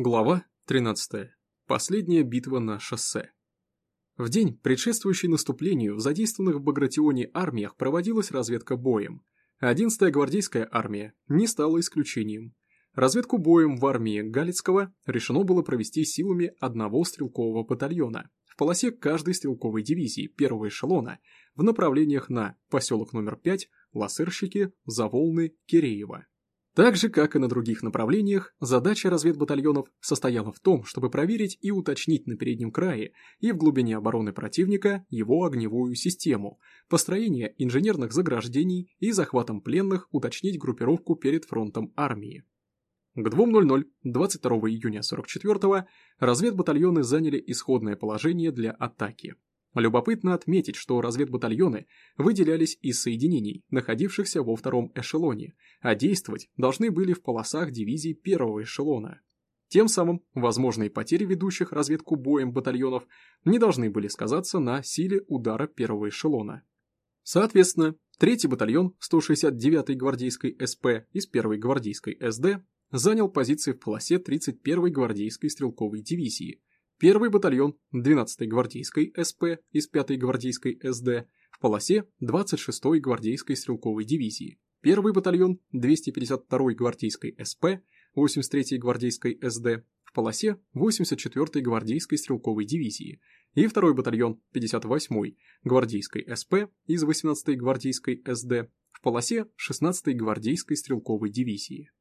Глава 13. Последняя битва на шоссе. В день, предшествующий наступлению, в задействованных в Багратионе армиях проводилась разведка боем. 11-я гвардейская армия не стала исключением. Разведку боем в армии Галицкого решено было провести силами одного стрелкового батальона в полосе каждой стрелковой дивизии первого эшелона в направлениях на поселок номер 5, Лосырщики, Заволны, Киреево. Так же, как и на других направлениях, задача разведбатальонов состояла в том, чтобы проверить и уточнить на переднем крае и в глубине обороны противника его огневую систему, построение инженерных заграждений и захватом пленных уточнить группировку перед фронтом армии. К 2.00 22 июня 44 разведбатальоны заняли исходное положение для атаки. Любопытно отметить, что разведбатальоны выделялись из соединений, находившихся во втором эшелоне, а действовать должны были в полосах дивизий первого эшелона. Тем самым возможные потери ведущих разведку боем батальонов не должны были сказаться на силе удара первого эшелона. Соответственно, 3-й батальон 169-й гвардейской СП из 1-й гвардейской СД занял позиции в полосе 31-й гвардейской стрелковой дивизии, Первый батальон 12-й гвардейской СП из 5-й гвардейской СД в полосе 26-й гвардейской стрелковой дивизии. Первый батальон 252-й гвардейской СП 83-й гвардейской СД в полосе 84-й гвардейской стрелковой дивизии и второй батальон 58-й гвардейской СП из 18-й гвардейской СД в полосе 16-й гвардейской стрелковой дивизии.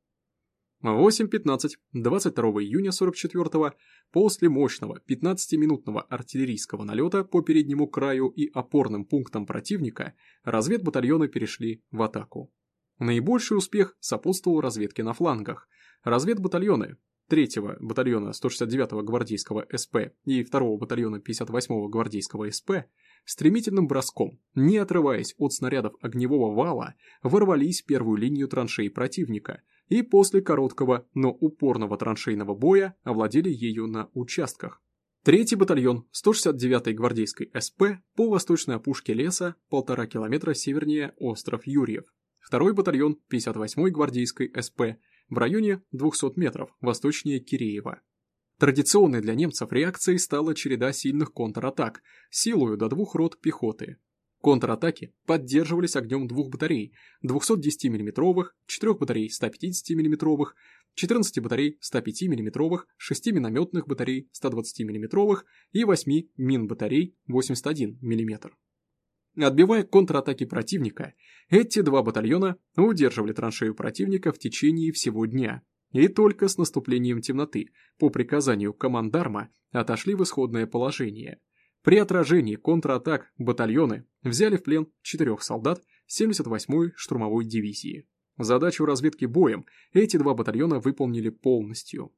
8.15 22 июня 44 после мощного 15-минутного артиллерийского налета по переднему краю и опорным пунктам противника разведбатальоны перешли в атаку. Наибольший успех сопутствовал разведке на флангах. Разведбатальоны 3-го батальона 169-го гвардейского СП и 2-го батальона 58-го гвардейского СП стремительным броском, не отрываясь от снарядов огневого вала, ворвались в первую линию траншей противника – и после короткого, но упорного траншейного боя овладели ею на участках. Третий батальон 169-й гвардейской СП по восточной опушке леса полтора километра севернее остров Юрьев. Второй батальон 58-й гвардейской СП в районе 200 метров восточнее Киреева. Традиционной для немцев реакцией стала череда сильных контратак, силою до двух рот пехоты, Контратаки поддерживались огнем двух батарей 210 мм, 4 батарей 150 мм, 14 батарей 105 мм, 6 минометных батарей 120 мм и 8 мин-батарей 81 мм. Отбивая контратаки противника, эти два батальона удерживали траншею противника в течение всего дня, и только с наступлением темноты, по приказанию командарма, отошли в исходное положение – при отражении контратак батальоны взяли в плен четырех солдат 78-й штурмовой дивизии. Задачу разведки боем эти два батальона выполнили полностью.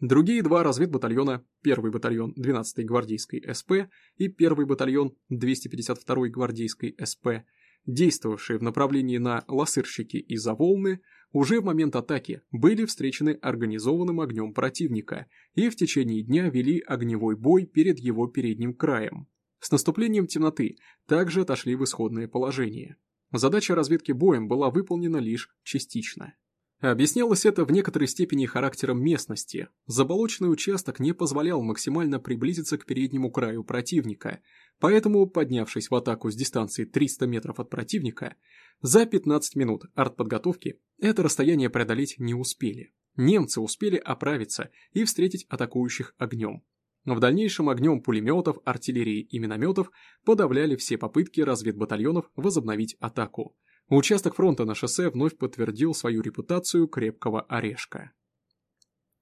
Другие два разведбатальона, 1 батальон 12-й гвардейской СП и 1 батальон 252-й гвардейской СП, действовавшие в направлении на Лосырщики и Заволны, уже в момент атаки были встречены организованным огнем противника и в течение дня вели огневой бой перед его передним краем. С наступлением темноты также отошли в исходное положение. Задача разведки боем была выполнена лишь частично. Объяснялось это в некоторой степени характером местности. Заболоченный участок не позволял максимально приблизиться к переднему краю противника, поэтому, поднявшись в атаку с дистанции 300 метров от противника, за 15 минут артподготовки это расстояние преодолеть не успели. Немцы успели оправиться и встретить атакующих огнем. В дальнейшем огнем пулеметов, артиллерии и минометов подавляли все попытки разведбатальонов возобновить атаку. Участок фронта на шоссе вновь подтвердил свою репутацию крепкого орешка.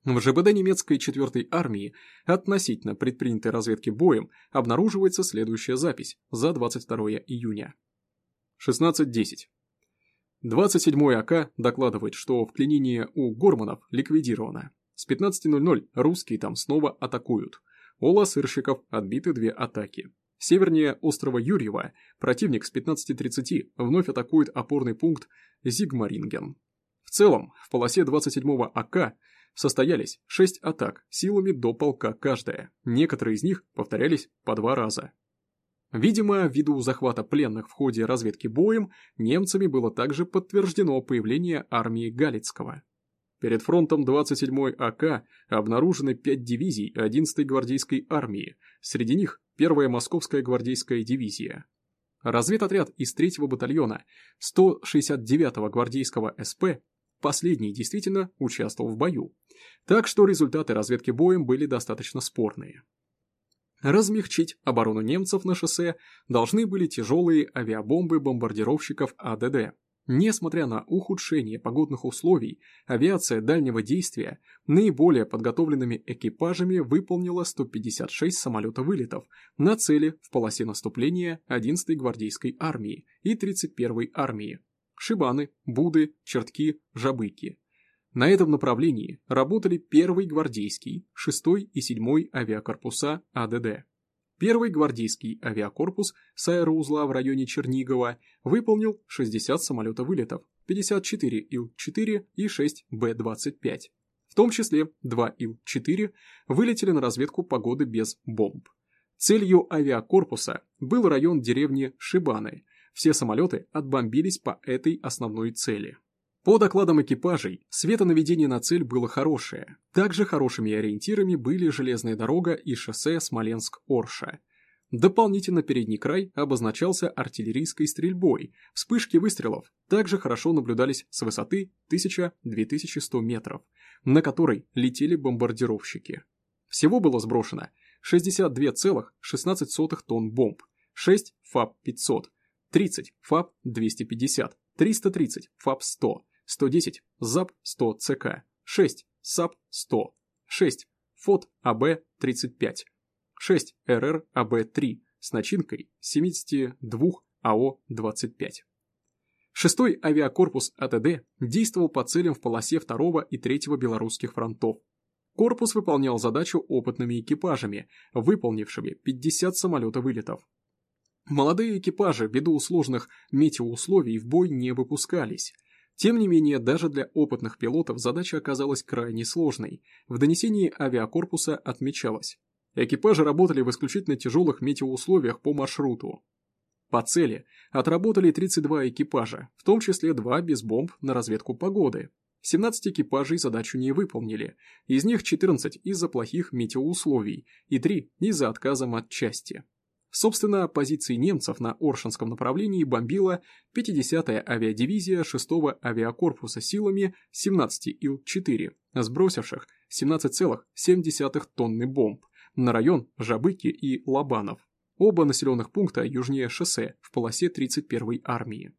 В ЖБД немецкой 4-й армии относительно предпринятой разведки боем обнаруживается следующая запись за 22 июня. 16.10. 27-й АК докладывает, что вклинение у Горманов ликвидировано. С 15.00 русские там снова атакуют. У лосырщиков отбиты две атаки. Севернее острова Юрьева противник с 15.30 вновь атакует опорный пункт Зигмаринген. В целом, в полосе 27-го АК состоялись 6 атак силами до полка каждая, некоторые из них повторялись по два раза. Видимо, ввиду захвата пленных в ходе разведки боем, немцами было также подтверждено появление армии Галицкого. Перед фронтом 27-й АК обнаружены 5 дивизий 11-й гвардейской армии, среди них 1-я Московская гвардейская дивизия. Разведотряд из 3-го батальона 169-го гвардейского СП, последний действительно участвовал в бою, так что результаты разведки боем были достаточно спорные. Размягчить оборону немцев на шоссе должны были тяжелые авиабомбы бомбардировщиков АДД. Несмотря на ухудшение погодных условий, авиация дальнего действия наиболее подготовленными экипажами выполнила 156 самолета-вылетов на цели в полосе наступления 11-й гвардейской армии и 31-й армии – Шибаны, Буды, Чертки, Жабыки. На этом направлении работали 1-й гвардейский, 6-й и 7-й авиакорпуса АДД. Первый гвардейский авиакорпус с аэроузла в районе Чернигова выполнил 60 самолета-вылетов, 54 Ил-4 и 6 Б-25. В том числе 2 Ил-4 вылетели на разведку погоды без бомб. Целью авиакорпуса был район деревни Шибаны. Все самолеты отбомбились по этой основной цели. По докладам экипажей, светонаведение на цель было хорошее. Также хорошими ориентирами были железная дорога и шоссе Смоленск-Орша. Дополнительно передний край обозначался артиллерийской стрельбой. Вспышки выстрелов также хорошо наблюдались с высоты 1000-2100 метров, на которой летели бомбардировщики. Всего было сброшено 62,16 тонн бомб, 6 ФАБ-500, 30 ФАБ-250, 330 ФАБ-100, 110 ЗАБ-100 ЦК, 6 САБ-100, 6 ФОТАБ-35, 6 РРАБ-3 с начинкой 72 АО-25. Шестой авиакорпус АТД действовал по целям в полосе 2 и 3 белорусских фронтов. Корпус выполнял задачу опытными экипажами, выполнившими 50 самолета-вылетов. Молодые экипажи ввиду сложных метеоусловий в бой не выпускались – тем не менее, даже для опытных пилотов задача оказалась крайне сложной. В донесении авиакорпуса отмечалось. Экипажи работали в исключительно тяжелых метеоусловиях по маршруту. По цели отработали 32 экипажа, в том числе 2 без бомб на разведку погоды. 17 экипажей задачу не выполнили, из них 14 из-за плохих метеоусловий и 3 из-за отказа от части. Собственно, позиции немцев на Оршинском направлении бомбила 50-я авиадивизия 6-го авиакорпуса силами 17 Ил-4, сбросивших 17,7 тонны бомб на район Жабыки и Лобанов, оба населенных пункта южнее шоссе в полосе 31-й армии.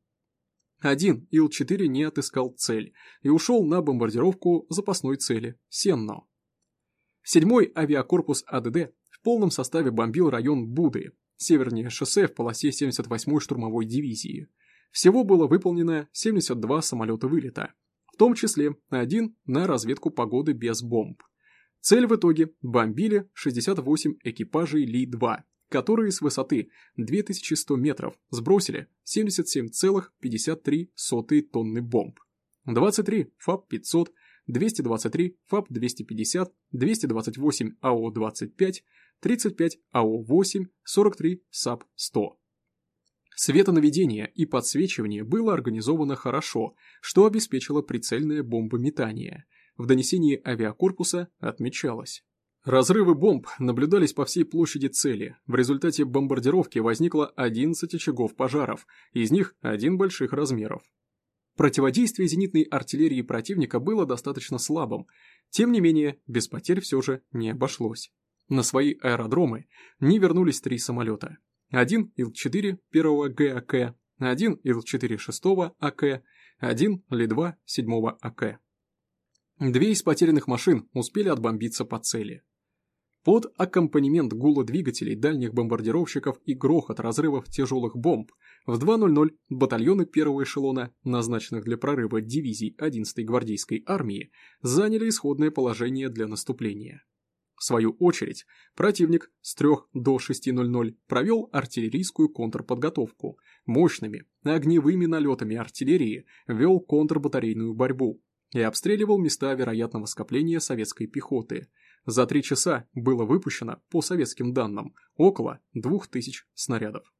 Один Ил-4 не отыскал цель и ушел на бомбардировку запасной цели – Сенно. Седьмой авиакорпус АДД полном составе бомбил район Буды, севернее шоссе в полосе 78-й штурмовой дивизии. Всего было выполнено 72 самолета вылета, в том числе один на разведку погоды без бомб. Цель в итоге бомбили 68 экипажей Ли-2, которые с высоты 2100 метров сбросили 77,53 тонны бомб. 23 ФАБ-500, 223 ФАБ-250, 228 АО-25, 35 АО-8, 43 САБ-100. Светонаведение и подсвечивание было организовано хорошо, что обеспечило прицельное бомбометание. В донесении авиакорпуса отмечалось. Разрывы бомб наблюдались по всей площади цели. В результате бомбардировки возникло 11 очагов пожаров, из них один больших размеров. Противодействие зенитной артиллерии противника было достаточно слабым, тем не менее, без потерь все же не обошлось. На свои аэродромы не вернулись три самолета. Один Ил-4 первого ГАК, один Ил-4 шестого АК, один Ли-2 седьмого АК. Две из потерянных машин успели отбомбиться по цели. Под аккомпанемент гула двигателей дальних бомбардировщиков и грохот разрывов тяжелых бомб в 2.00 батальоны первого эшелона, назначенных для прорыва дивизий 11-й гвардейской армии, заняли исходное положение для наступления. В свою очередь, противник с 3 до 6.00 провел артиллерийскую контрподготовку, мощными огневыми налетами артиллерии вел контрбатарейную борьбу и обстреливал места вероятного скопления советской пехоты. За три часа было выпущено, по советским данным, около 2000 снарядов.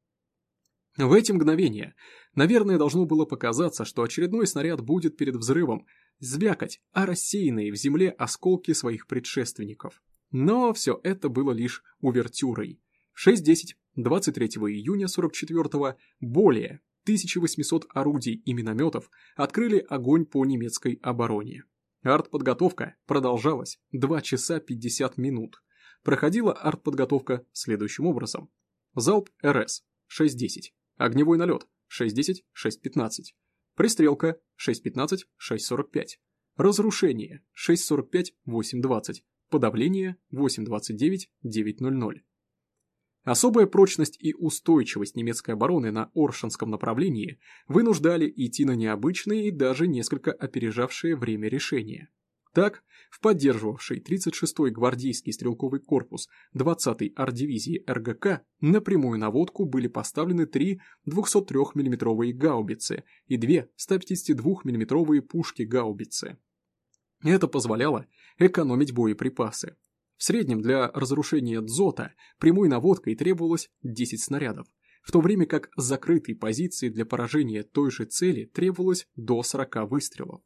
В эти мгновения, наверное, должно было показаться, что очередной снаряд будет перед взрывом, звякать, а рассеянные в земле осколки своих предшественников. Но все это было лишь увертюрой. В 6.10 23 июня 44-го более 1800 орудий и минометов открыли огонь по немецкой обороне. Артподготовка продолжалась 2 часа 50 минут. Проходила артподготовка следующим образом. Залп РС 6.10, огневой налет 6.10, 6.15, пристрелка 6.15, 6.45, разрушение 6.45, 8.20, подавление 8.29, 9.00. Особая прочность и устойчивость немецкой обороны на Оршинском направлении вынуждали идти на необычные и даже несколько опережавшие время решения. Так, в поддерживавший 36-й гвардейский стрелковый корпус 20-й артдивизии РГК на прямую наводку были поставлены три 203 миллиметровые гаубицы и две 152 миллиметровые пушки гаубицы. Это позволяло экономить боеприпасы. В среднем для разрушения дзота прямой наводкой требовалось 10 снарядов, в то время как с закрытой позиции для поражения той же цели требовалось до 40 выстрелов.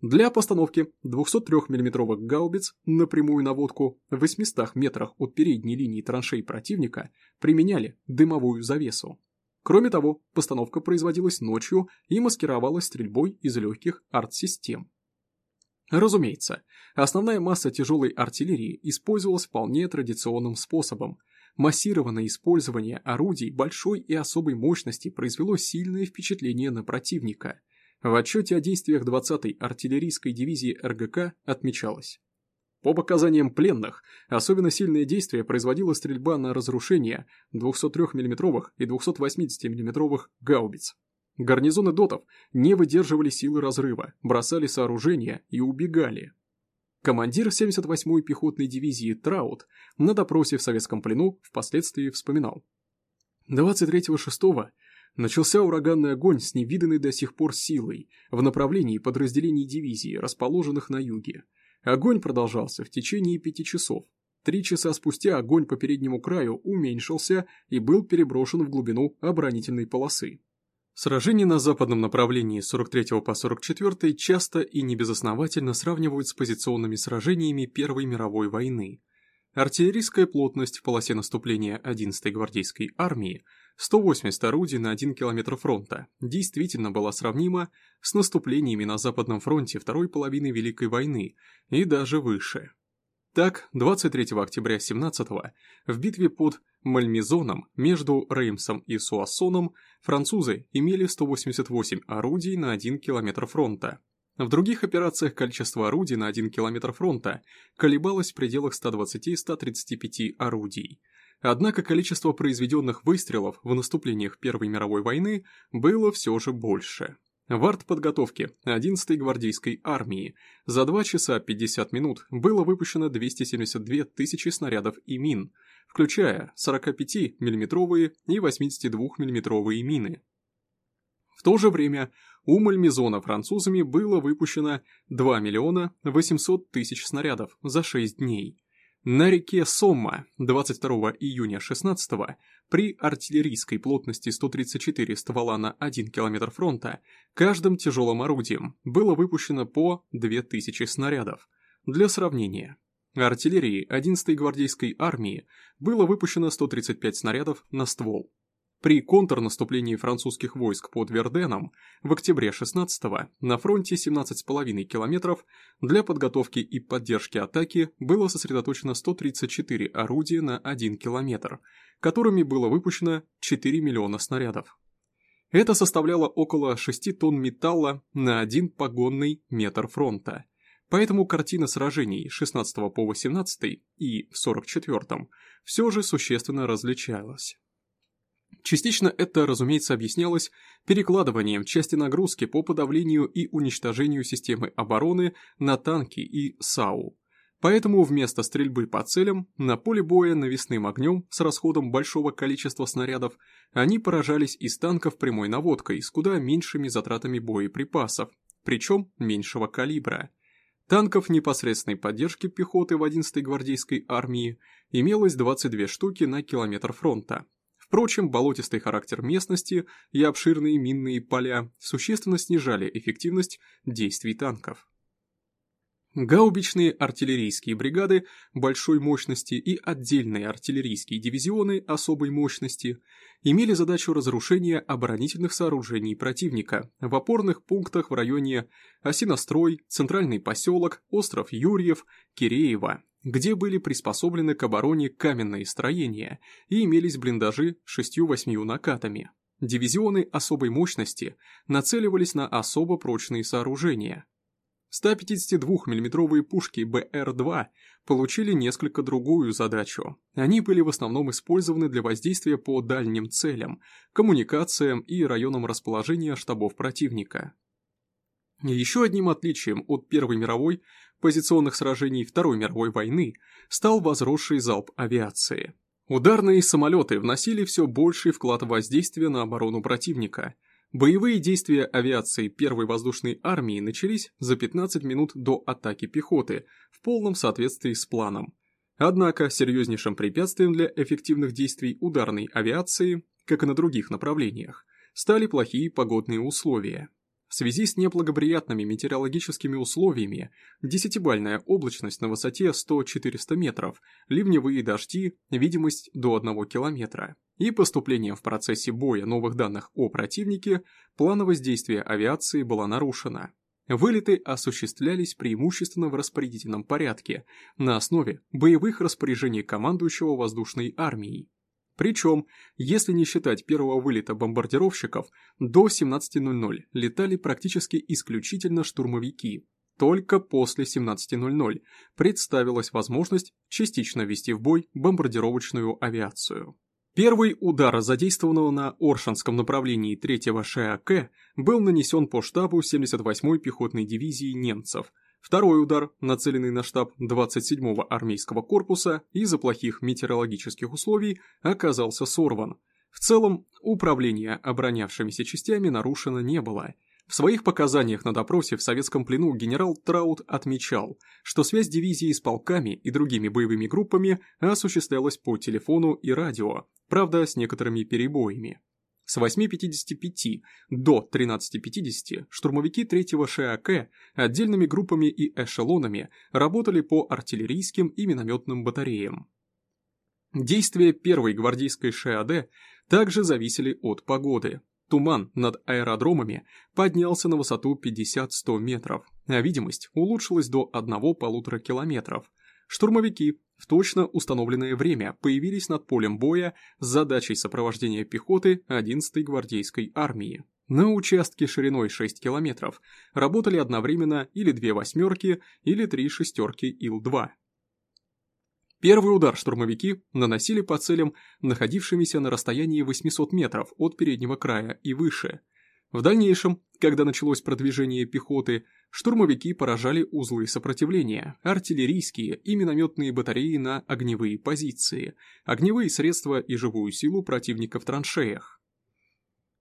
Для постановки 203 миллиметровых гаубиц на прямую наводку в 800 метрах от передней линии траншей противника применяли дымовую завесу. Кроме того, постановка производилась ночью и маскировалась стрельбой из легких арт-систем. Разумеется, основная масса тяжелой артиллерии использовалась вполне традиционным способом. Массированное использование орудий большой и особой мощности произвело сильное впечатление на противника. В отчете о действиях 20-й артиллерийской дивизии РГК отмечалось. По показаниям пленных, особенно сильное действие производила стрельба на разрушение 203 мм и 280 мм гаубиц. Гарнизоны дотов не выдерживали силы разрыва, бросали сооружения и убегали. Командир 78-й пехотной дивизии Траут на допросе в советском плену впоследствии вспоминал. 23.06 начался ураганный огонь с невиданной до сих пор силой в направлении подразделений дивизии, расположенных на юге. Огонь продолжался в течение пяти часов. Три часа спустя огонь по переднему краю уменьшился и был переброшен в глубину оборонительной полосы. Сражения на западном направлении 43 по 44 часто и небезосновательно сравнивают с позиционными сражениями Первой мировой войны. Артиллерийская плотность в полосе наступления 11-й гвардейской армии 180 орудий на 1 километр фронта действительно была сравнима с наступлениями на Западном фронте второй половины Великой войны и даже выше. Так, 23 октября 17 в битве под Мальмезоном между Реймсом и Суассоном французы имели 188 орудий на 1 километр фронта. В других операциях количество орудий на 1 километр фронта колебалось в пределах 120-135 орудий. Однако количество произведенных выстрелов в наступлениях Первой мировой войны было все же больше. В артподготовке 11-й гвардейской армии за 2 часа 50 минут было выпущено 272 тысячи снарядов и мин, включая 45 миллиметровые и 82 миллиметровые мины. В то же время у Мальмезона французами было выпущено 2 миллиона 800 тысяч снарядов за 6 дней. На реке Сомма 22 июня 16 при артиллерийской плотности 134 ствола на 1 км фронта каждым тяжелым орудием было выпущено по 2000 снарядов. Для сравнения, артиллерии 11-й гвардейской армии было выпущено 135 снарядов на ствол. При контрнаступлении французских войск под Верденом в октябре 16-го на фронте 17,5 километров для подготовки и поддержки атаки было сосредоточено 134 орудия на 1 километр, которыми было выпущено 4 миллиона снарядов. Это составляло около 6 тонн металла на один погонный метр фронта. Поэтому картина сражений 16 по 18 и в 44 все же существенно различалась. Частично это, разумеется, объяснялось перекладыванием части нагрузки по подавлению и уничтожению системы обороны на танки и САУ. Поэтому вместо стрельбы по целям на поле боя навесным огнем с расходом большого количества снарядов они поражались из танков прямой наводкой с куда меньшими затратами боеприпасов, причем меньшего калибра. Танков непосредственной поддержки пехоты в 11-й гвардейской армии имелось 22 штуки на километр фронта, Впрочем, болотистый характер местности и обширные минные поля существенно снижали эффективность действий танков. Гаубичные артиллерийские бригады большой мощности и отдельные артиллерийские дивизионы особой мощности имели задачу разрушения оборонительных сооружений противника в опорных пунктах в районе Осинострой, Центральный поселок, остров Юрьев, Киреево, где были приспособлены к обороне каменные строения и имелись блиндажи шестью-восьмью накатами. Дивизионы особой мощности нацеливались на особо прочные сооружения. 152 миллиметровые пушки БР-2 получили несколько другую задачу. Они были в основном использованы для воздействия по дальним целям, коммуникациям и районам расположения штабов противника. Еще одним отличием от Первой мировой позиционных сражений Второй мировой войны стал возросший залп авиации. Ударные самолеты вносили все больший вклад воздействия на оборону противника. Боевые действия авиации Первой воздушной армии начались за 15 минут до атаки пехоты, в полном соответствии с планом. Однако серьезнейшим препятствием для эффективных действий ударной авиации, как и на других направлениях, стали плохие погодные условия. В связи с неблагоприятными метеорологическими условиями, десятибальная облачность на высоте 100-400 метров, ливневые дожди, видимость до 1 километра и поступлением в процессе боя новых данных о противнике, плановость действия авиации была нарушена. Вылеты осуществлялись преимущественно в распорядительном порядке, на основе боевых распоряжений командующего воздушной армией. Причем, если не считать первого вылета бомбардировщиков, до 17.00 летали практически исключительно штурмовики. Только после 17.00 представилась возможность частично ввести в бой бомбардировочную авиацию. Первый удар задействованного на Оршанском направлении 3-го ШАК был нанесен по штабу 78-й пехотной дивизии немцев – Второй удар, нацеленный на штаб 27-го армейского корпуса из-за плохих метеорологических условий, оказался сорван. В целом, управление оборонявшимися частями нарушено не было. В своих показаниях на допросе в советском плену генерал Траут отмечал, что связь дивизии с полками и другими боевыми группами осуществлялась по телефону и радио, правда с некоторыми перебоями. С 8.55 до 13.50 штурмовики 3-го ШАК отдельными группами и эшелонами работали по артиллерийским и минометным батареям. Действия 1-й гвардейской ШАД также зависели от погоды. Туман над аэродромами поднялся на высоту 50-100 метров, а видимость улучшилась до 1-1,5 километров. Штурмовики в точно установленное время появились над полем боя с задачей сопровождения пехоты 11-й гвардейской армии. На участке шириной 6 километров работали одновременно или две восьмерки, или три шестерки Ил-2. Первый удар штурмовики наносили по целям, находившимися на расстоянии 800 метров от переднего края и выше. В дальнейшем, когда началось продвижение пехоты, штурмовики поражали узлы сопротивления, артиллерийские и минометные батареи на огневые позиции, огневые средства и живую силу противника в траншеях.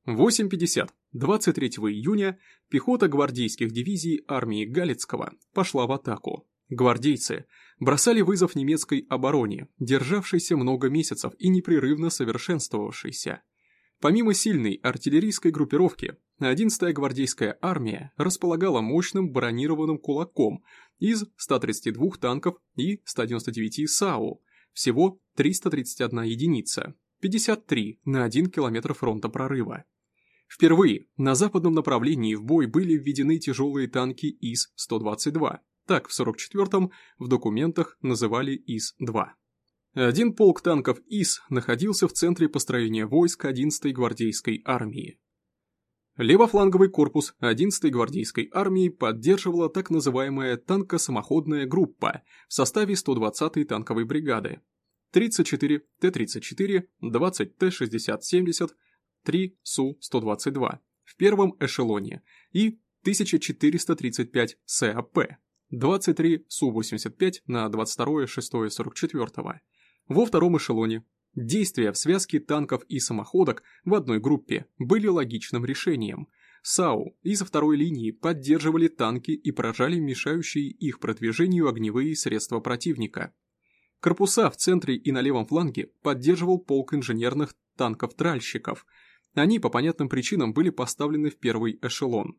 8.50. 23 июня пехота гвардейских дивизий армии Галицкого пошла в атаку. Гвардейцы бросали вызов немецкой обороне, державшейся много месяцев и непрерывно совершенствовавшейся. Помимо сильной артиллерийской группировки, 11-я гвардейская армия располагала мощным бронированным кулаком из 132 танков и 199 САУ, всего 331 единица, 53 на 1 километр фронта прорыва. Впервые на западном направлении в бой были введены тяжелые танки ИС-122, так в 44-м в документах называли ИС-2. Один полк танков ИС находился в центре построения войск 11-й гвардейской армии. Левофланговый корпус 11-й гвардейской армии поддерживала так называемая танкосамоходная группа в составе 120-й танковой бригады. 34 Т-34, 20 Т-60-70, 3 Су-122 в первом эшелоне и 1435 САП, 23 Су-85 на 22 6 44 во втором эшелоне. Действия в связке танков и самоходок в одной группе были логичным решением. САУ из второй линии поддерживали танки и поражали мешающие их продвижению огневые средства противника. Корпуса в центре и на левом фланге поддерживал полк инженерных танков-тральщиков. Они по понятным причинам были поставлены в первый эшелон.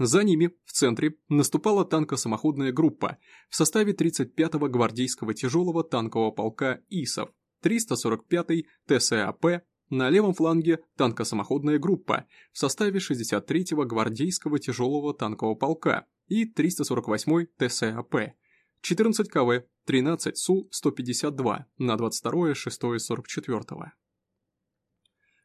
За ними, в центре, наступала танкосамоходная группа в составе 35-го гвардейского тяжелого танкового полка ИСов, 345-й ТСАП, на левом фланге танкосамоходная группа в составе 63-го гвардейского тяжелого танкового полка и 348-й ТСАП, 14 КВ, 13 Су-152 на 22 6 44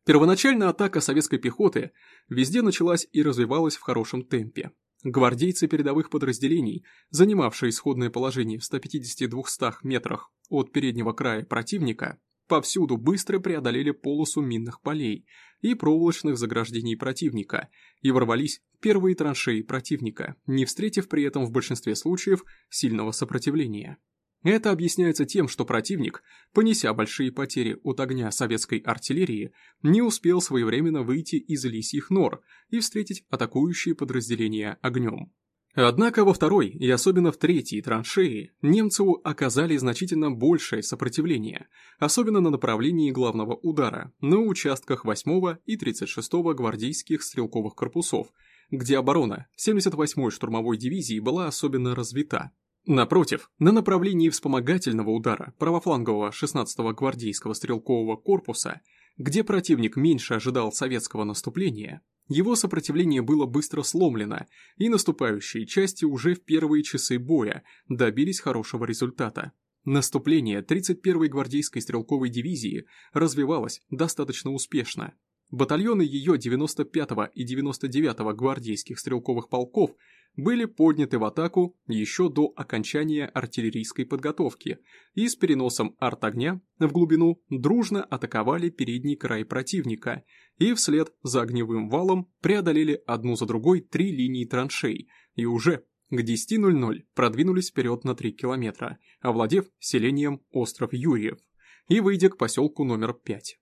Первоначально атака советской пехоты везде началась и развивалась в хорошем темпе. Гвардейцы передовых подразделений, занимавшие исходное положение в 150-200 метрах от переднего края противника, повсюду быстро преодолели полосу минных полей и проволочных заграждений противника и ворвались в первые траншеи противника, не встретив при этом в большинстве случаев сильного сопротивления. Это объясняется тем, что противник, понеся большие потери от огня советской артиллерии, не успел своевременно выйти из лисьих нор и встретить атакующие подразделения огнем. Однако во второй и особенно в третьей траншеи немцы оказали значительно большее сопротивление, особенно на направлении главного удара, на участках 8 и 36 гвардейских стрелковых корпусов, где оборона 78-й штурмовой дивизии была особенно развита. Напротив, на направлении вспомогательного удара правофлангового 16-го гвардейского стрелкового корпуса, где противник меньше ожидал советского наступления, его сопротивление было быстро сломлено, и наступающие части уже в первые часы боя добились хорошего результата. Наступление 31-й гвардейской стрелковой дивизии развивалось достаточно успешно. Батальоны ее 95-го и 99-го гвардейских стрелковых полков были подняты в атаку еще до окончания артиллерийской подготовки и с переносом арт-огня в глубину дружно атаковали передний край противника и вслед за огневым валом преодолели одну за другой три линии траншей и уже к 10.00 продвинулись вперед на 3 километра, овладев селением остров Юрьев и выйдя к поселку номер 5.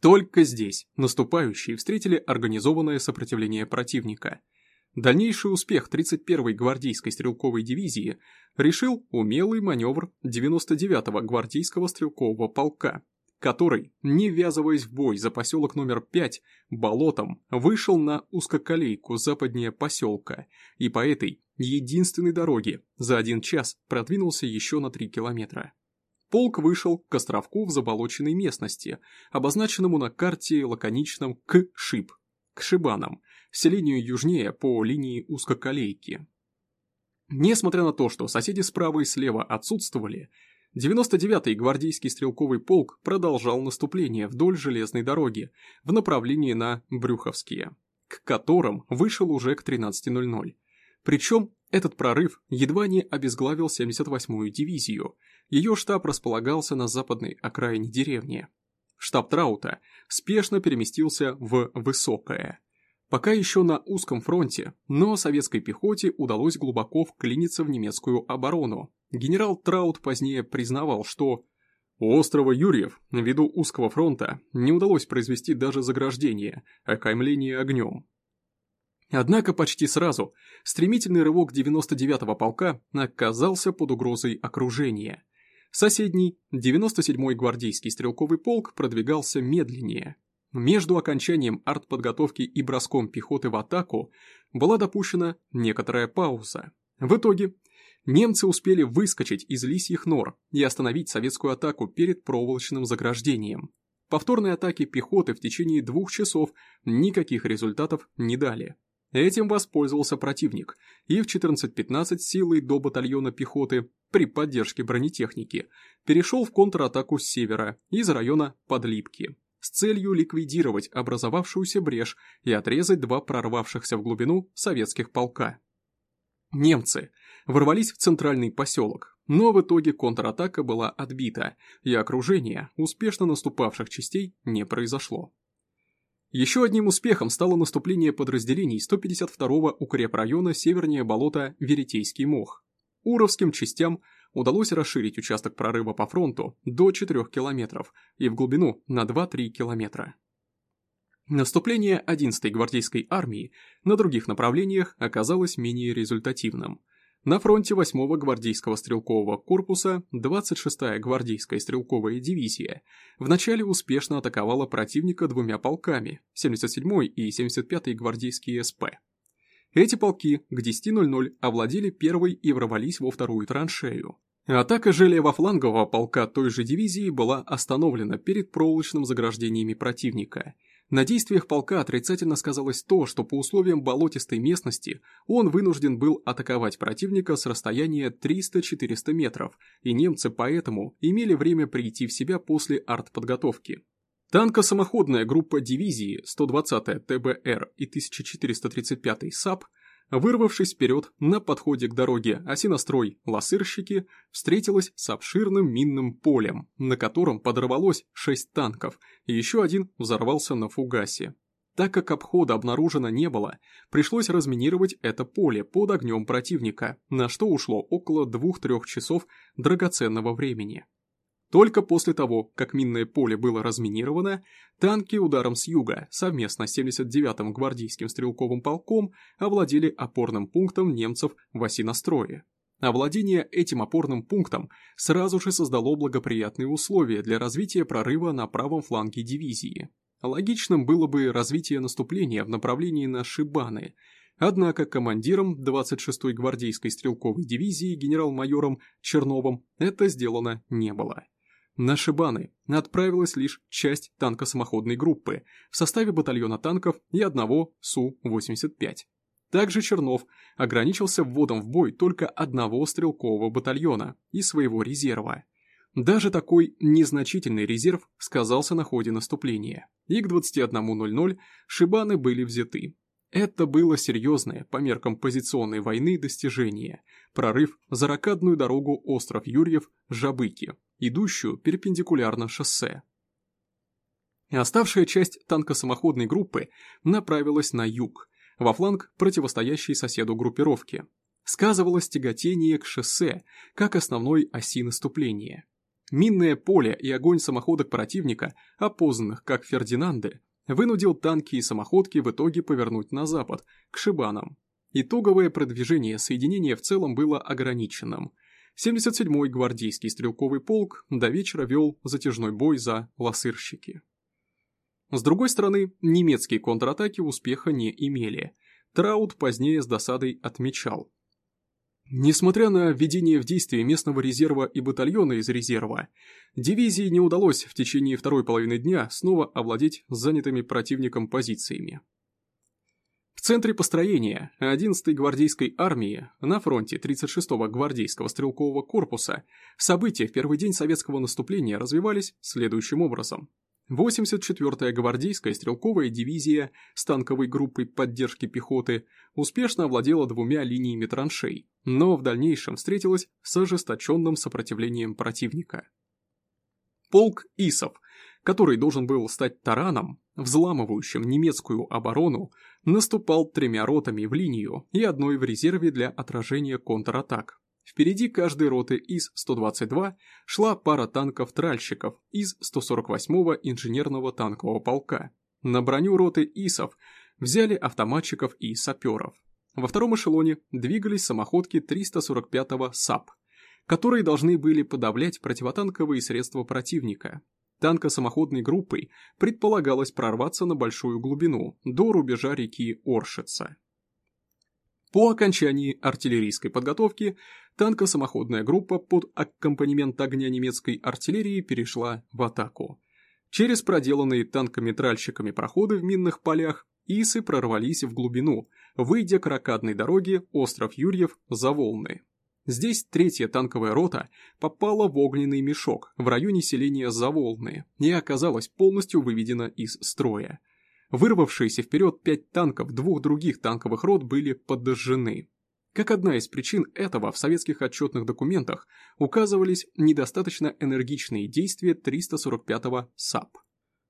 Только здесь наступающие встретили организованное сопротивление противника – Дальнейший успех 31-й гвардейской стрелковой дивизии решил умелый маневр 99-го гвардейского стрелкового полка, который, не ввязываясь в бой за поселок номер 5, болотом вышел на узкоколейку западнее поселка и по этой единственной дороге за один час продвинулся еще на 3 километра. Полк вышел к островку в заболоченной местности, обозначенному на карте лаконичном К-Шип, к Шибанам, селению южнее по линии узкоколейки. Несмотря на то, что соседи справа и слева отсутствовали, 99-й гвардейский стрелковый полк продолжал наступление вдоль железной дороги в направлении на Брюховские, к которым вышел уже к 13.00. Причем этот прорыв едва не обезглавил 78-ю дивизию, ее штаб располагался на западной окраине деревни. Штаб Траута спешно переместился в Высокое – Пока еще на узком фронте, но советской пехоте удалось глубоко вклиниться в немецкую оборону. Генерал Траут позднее признавал, что у острова Юрьев, ввиду узкого фронта, не удалось произвести даже заграждение, окаймление огнем. Однако почти сразу стремительный рывок 99-го полка оказался под угрозой окружения. Соседний, 97-й гвардейский стрелковый полк продвигался медленнее – между окончанием артподготовки и броском пехоты в атаку была допущена некоторая пауза. В итоге немцы успели выскочить из лисьих нор и остановить советскую атаку перед проволочным заграждением. Повторные атаки пехоты в течение двух часов никаких результатов не дали. Этим воспользовался противник, и в 14.15 силой до батальона пехоты при поддержке бронетехники перешел в контратаку с севера из района Подлипки с целью ликвидировать образовавшуюся брешь и отрезать два прорвавшихся в глубину советских полка. Немцы ворвались в центральный поселок, но в итоге контратака была отбита, и окружение успешно наступавших частей не произошло. Еще одним успехом стало наступление подразделений 152-го укрепрайона севернее болота Веретейский мох. Уровским частям – удалось расширить участок прорыва по фронту до 4 километров и в глубину на 2-3 километра. Наступление 11-й гвардейской армии на других направлениях оказалось менее результативным. На фронте 8-го гвардейского стрелкового корпуса 26-я гвардейская стрелковая дивизия вначале успешно атаковала противника двумя полками, 77-й и 75-й гвардейские СП. Эти полки к 10.00 овладели первой и ворвались во вторую траншею. Атака же левофлангового полка той же дивизии была остановлена перед проволочным заграждениями противника – на действиях полка отрицательно сказалось то, что по условиям болотистой местности он вынужден был атаковать противника с расстояния 300-400 метров, и немцы поэтому имели время прийти в себя после артподготовки. Танко-самоходная группа дивизии 120-я ТБР и 1435-й САП – Вырвавшись вперед на подходе к дороге Осинстрой-Ласырщики встретилась с обширным минным полем, на котором подорвалось шесть танков, и еще один взорвался на фугасе. Так как обхода обнаружено не было, пришлось разминировать это поле под огнем противника, на что ушло около 2-3 часов драгоценного времени. Только после того, как минное поле было разминировано, танки ударом с юга совместно с 79-м гвардейским стрелковым полком овладели опорным пунктом немцев в Осинострое. Овладение этим опорным пунктом сразу же создало благоприятные условия для развития прорыва на правом фланге дивизии. Логичным было бы развитие наступления в направлении на Шибаны, однако командиром 26-й гвардейской стрелковой дивизии генерал-майором Черновым это сделано не было. На Шибаны отправилась лишь часть танкосамоходной группы в составе батальона танков и одного Су-85. Также Чернов ограничился вводом в бой только одного стрелкового батальона и своего резерва. Даже такой незначительный резерв сказался на ходе наступления, и к 21.00 Шибаны были взяты. Это было серьезное, по меркам позиционной войны, достижение – прорыв за ракадную дорогу остров Юрьев-Жабыки, идущую перпендикулярно шоссе. Оставшая часть танкосамоходной группы направилась на юг, во фланг противостоящей соседу группировки. Сказывалось тяготение к шоссе, как основной оси наступления. Минное поле и огонь самоходок противника, опознанных как Фердинанды, вынудил танки и самоходки в итоге повернуть на запад, к Шибанам. Итоговое продвижение соединения в целом было ограниченным – 77-й гвардейский стрелковый полк до вечера вел затяжной бой за лосырщики. С другой стороны, немецкие контратаки успеха не имели. Траут позднее с досадой отмечал. Несмотря на введение в действие местного резерва и батальона из резерва, дивизии не удалось в течение второй половины дня снова овладеть занятыми противником позициями. В центре построения 11-й гвардейской армии на фронте 36-го гвардейского стрелкового корпуса события в первый день советского наступления развивались следующим образом. 84-я гвардейская стрелковая дивизия с танковой группой поддержки пехоты успешно овладела двумя линиями траншей, но в дальнейшем встретилась с ожесточенным сопротивлением противника. Полк Исов, который должен был стать тараном, взламывающим немецкую оборону, наступал тремя ротами в линию и одной в резерве для отражения контратак. Впереди каждой роты из 122 шла пара танков-тральщиков из 148-го инженерного танкового полка. На броню роты ИСов взяли автоматчиков и саперов. Во втором эшелоне двигались самоходки 345-го САП, которые должны были подавлять противотанковые средства противника, танко-самоходной группой предполагалось прорваться на большую глубину, до рубежа реки Оршица. По окончании артиллерийской подготовки танко-самоходная группа под аккомпанемент огня немецкой артиллерии перешла в атаку. Через проделанные танками-тральщиками проходы в минных полях Исы прорвались в глубину, выйдя к ракадной дороге остров Юрьев за волны. Здесь третья танковая рота попала в огненный мешок в районе селения Заволны и оказалась полностью выведена из строя. Вырвавшиеся вперед пять танков двух других танковых рот были подожжены. Как одна из причин этого в советских отчетных документах указывались недостаточно энергичные действия 345-го САП.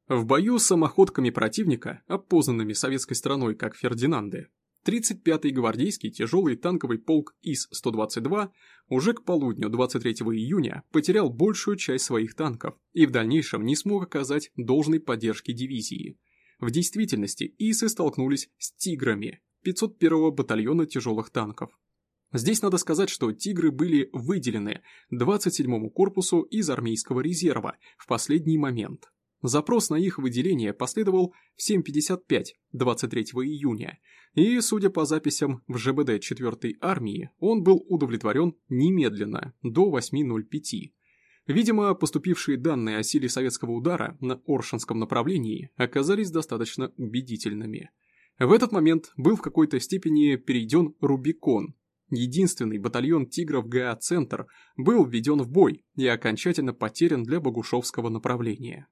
В бою с самоходками противника, опознанными советской стороной как Фердинанды, 35-й гвардейский тяжелый танковый полк ИС-122 уже к полудню 23 июня потерял большую часть своих танков и в дальнейшем не смог оказать должной поддержки дивизии. В действительности ИСы столкнулись с «Тиграми» 501-го батальона тяжелых танков. Здесь надо сказать, что «Тигры» были выделены 27-му корпусу из армейского резерва в последний момент. Запрос на их выделение последовал в 7.55 23 июня, и, судя по записям в ЖБД 4-й армии, он был удовлетворен немедленно, до 8.05. Видимо, поступившие данные о силе советского удара на Оршинском направлении оказались достаточно убедительными. В этот момент был в какой-то степени перейден Рубикон. Единственный батальон «Тигров» ГА «Центр» был введен в бой и окончательно потерян для Богушевского направления.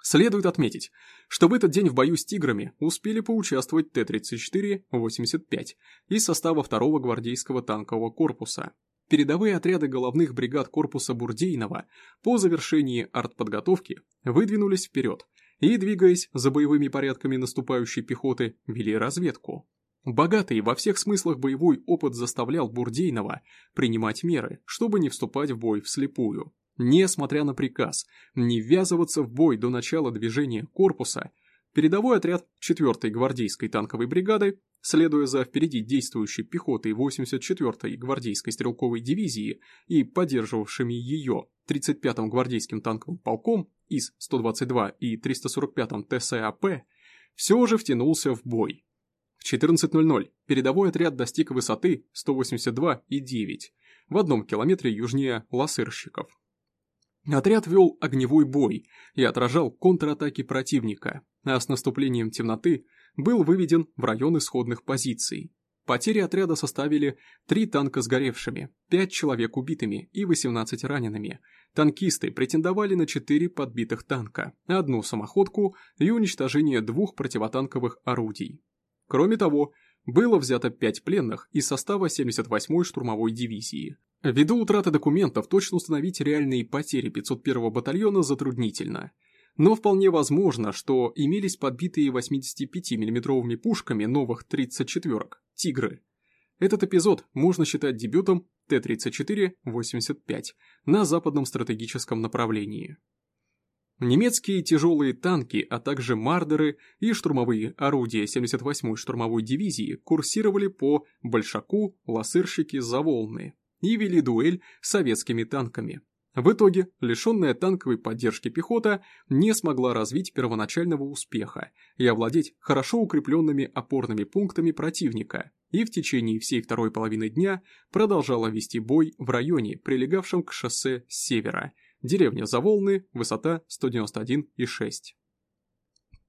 Следует отметить, что в этот день в бою с «Тиграми» успели поучаствовать Т-34-85 из состава 2-го гвардейского танкового корпуса, передовые отряды головных бригад корпуса Бурдейнова по завершении артподготовки выдвинулись вперед и, двигаясь за боевыми порядками наступающей пехоты, вели разведку. Богатый во всех смыслах боевой опыт заставлял Бурдейнова принимать меры, чтобы не вступать в бой вслепую. Несмотря на приказ не ввязываться в бой до начала движения корпуса, передовой отряд 4-й гвардейской танковой бригады Следуя за впереди действующей пехотой 84-й гвардейской стрелковой дивизии и поддерживавшими ее 35-м гвардейским танковым полком из 122 и 345-м ТСАП, все же втянулся в бой. В 14.00 передовой отряд достиг высоты 182,9 в одном километре южнее Лосырщиков. Отряд вел огневой бой и отражал контратаки противника, а с наступлением темноты был выведен в район исходных позиций. Потери отряда составили 3 танка сгоревшими, 5 человек убитыми и 18 ранеными. Танкисты претендовали на 4 подбитых танка, одну самоходку и уничтожение двух противотанковых орудий. Кроме того, было взято 5 пленных из состава 78-й штурмовой дивизии. Ввиду утраты документов точно установить реальные потери 501-го батальона затруднительно – но вполне возможно, что имелись подбитые 85 миллиметровыми пушками новых 34-ок «Тигры». Этот эпизод можно считать дебютом Т-34-85 на западном стратегическом направлении. Немецкие тяжелые танки, а также мардеры и штурмовые орудия 78-й штурмовой дивизии курсировали по Большаку, Лосырщики, Заволны и вели дуэль с советскими танками. В итоге, лишенная танковой поддержки пехота не смогла развить первоначального успеха и овладеть хорошо укрепленными опорными пунктами противника, и в течение всей второй половины дня продолжала вести бой в районе, прилегавшем к шоссе с севера, деревня Заволны, высота 191,6.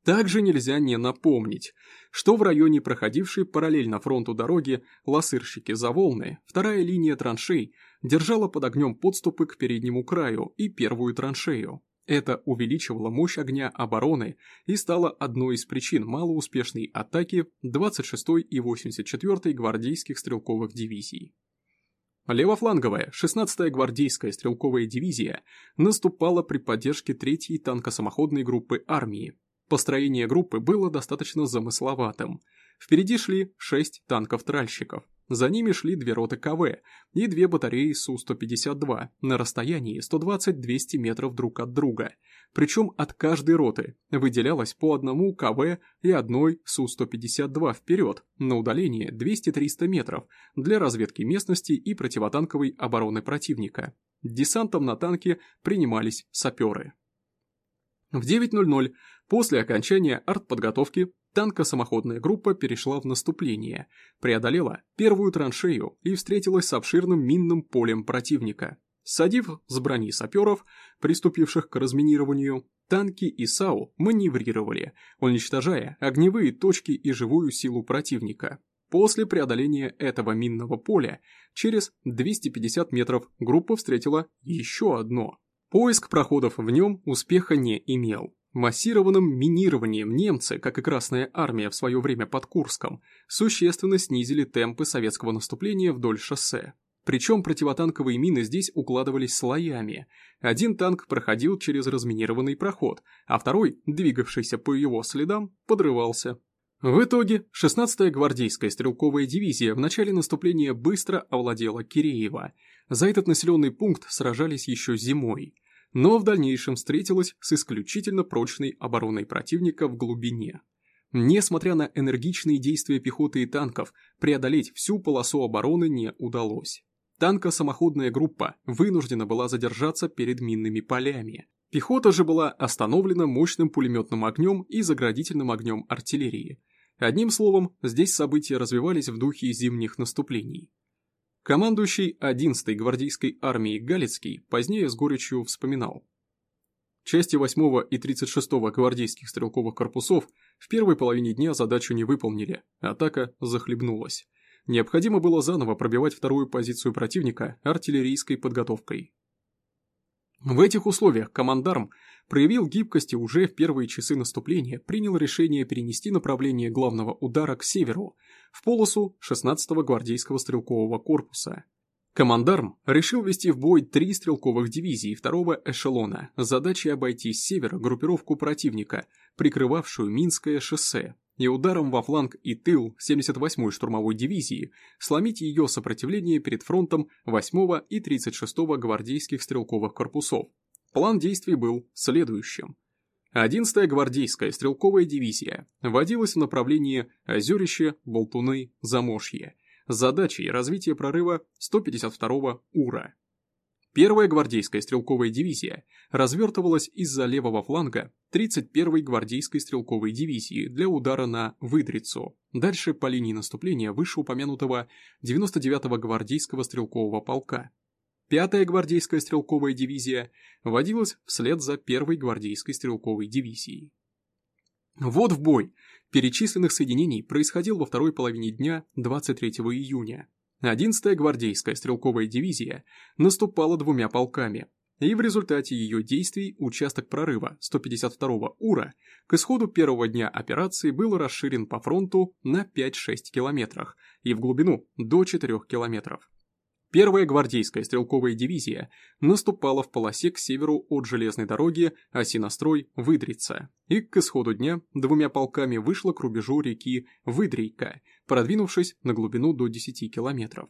Также нельзя не напомнить, что в районе проходившей параллельно фронту дороги Лосырщики-Заволны вторая линия траншей держала под огнем подступы к переднему краю и первую траншею. Это увеличивало мощь огня обороны и стало одной из причин малоуспешной атаки 26-й и 84-й гвардейских стрелковых дивизий. Левофланговая 16-я гвардейская стрелковая дивизия наступала при поддержке 3-й танкосамоходной группы армии, Построение группы было достаточно замысловатым. Впереди шли шесть танков-тральщиков, за ними шли две роты КВ и две батареи Су-152 на расстоянии 120-200 метров друг от друга, причем от каждой роты выделялось по одному КВ и одной Су-152 вперед на удалении 200-300 метров для разведки местности и противотанковой обороны противника. Десантом на танке принимались саперы. В 9.00 после окончания артподготовки танко-самоходная группа перешла в наступление, преодолела первую траншею и встретилась с обширным минным полем противника. Садив с брони саперов, приступивших к разминированию, танки и САУ маневрировали, уничтожая огневые точки и живую силу противника. После преодоления этого минного поля через 250 метров группа встретила еще одно – Поиск проходов в нем успеха не имел. Массированным минированием немцы, как и Красная Армия в свое время под Курском, существенно снизили темпы советского наступления вдоль шоссе. Причем противотанковые мины здесь укладывались слоями. Один танк проходил через разминированный проход, а второй, двигавшийся по его следам, подрывался. В итоге 16-я гвардейская стрелковая дивизия в начале наступления быстро овладела Киреево. За этот населенный пункт сражались еще зимой но в дальнейшем встретилась с исключительно прочной обороной противника в глубине. Несмотря на энергичные действия пехоты и танков, преодолеть всю полосу обороны не удалось. Танко-самоходная группа вынуждена была задержаться перед минными полями. Пехота же была остановлена мощным пулеметным огнем и заградительным огнем артиллерии. Одним словом, здесь события развивались в духе зимних наступлений. Командующий 11-й гвардейской армией Галицкий позднее с горечью вспоминал. Части 8 и 36 гвардейских стрелковых корпусов в первой половине дня задачу не выполнили, атака захлебнулась. Необходимо было заново пробивать вторую позицию противника артиллерийской подготовкой. В этих условиях командарм проявил гибкость и уже в первые часы наступления принял решение перенести направление главного удара к северу, в полосу 16-го гвардейского стрелкового корпуса. Командарм решил вести в бой три стрелковых дивизии второго эшелона с задачей обойти с севера группировку противника, прикрывавшую Минское шоссе, и ударом во фланг и тыл 78-й штурмовой дивизии сломить ее сопротивление перед фронтом 8-го и 36-го гвардейских стрелковых корпусов. План действий был следующим. 11-я гвардейская стрелковая дивизия водилась в направлении Озерище, Болтуны, Замошье – с задачей развития прорыва 152-го УРА. Первая гвардейская стрелковая дивизия развертывалась из-за левого фланга 31-й гвардейской стрелковой дивизии для удара на Выдрицу, дальше по линии наступления вышеупомянутого 99-го гвардейского стрелкового полка. Пятая гвардейская стрелковая дивизия водилась вслед за первой гвардейской стрелковой дивизией. Вот в бой перечисленных соединений происходил во второй половине дня 23 июня. 11-я гвардейская стрелковая дивизия наступала двумя полками, и в результате ее действий участок прорыва 152-го УРА к исходу первого дня операции был расширен по фронту на 5-6 километрах и в глубину до 4 километров. Первая гвардейская стрелковая дивизия наступала в полосе к северу от железной дороги Осинострой Выдрица и к исходу дня двумя полками вышла к рубежу реки Выдрейка, продвинувшись на глубину до 10 километров.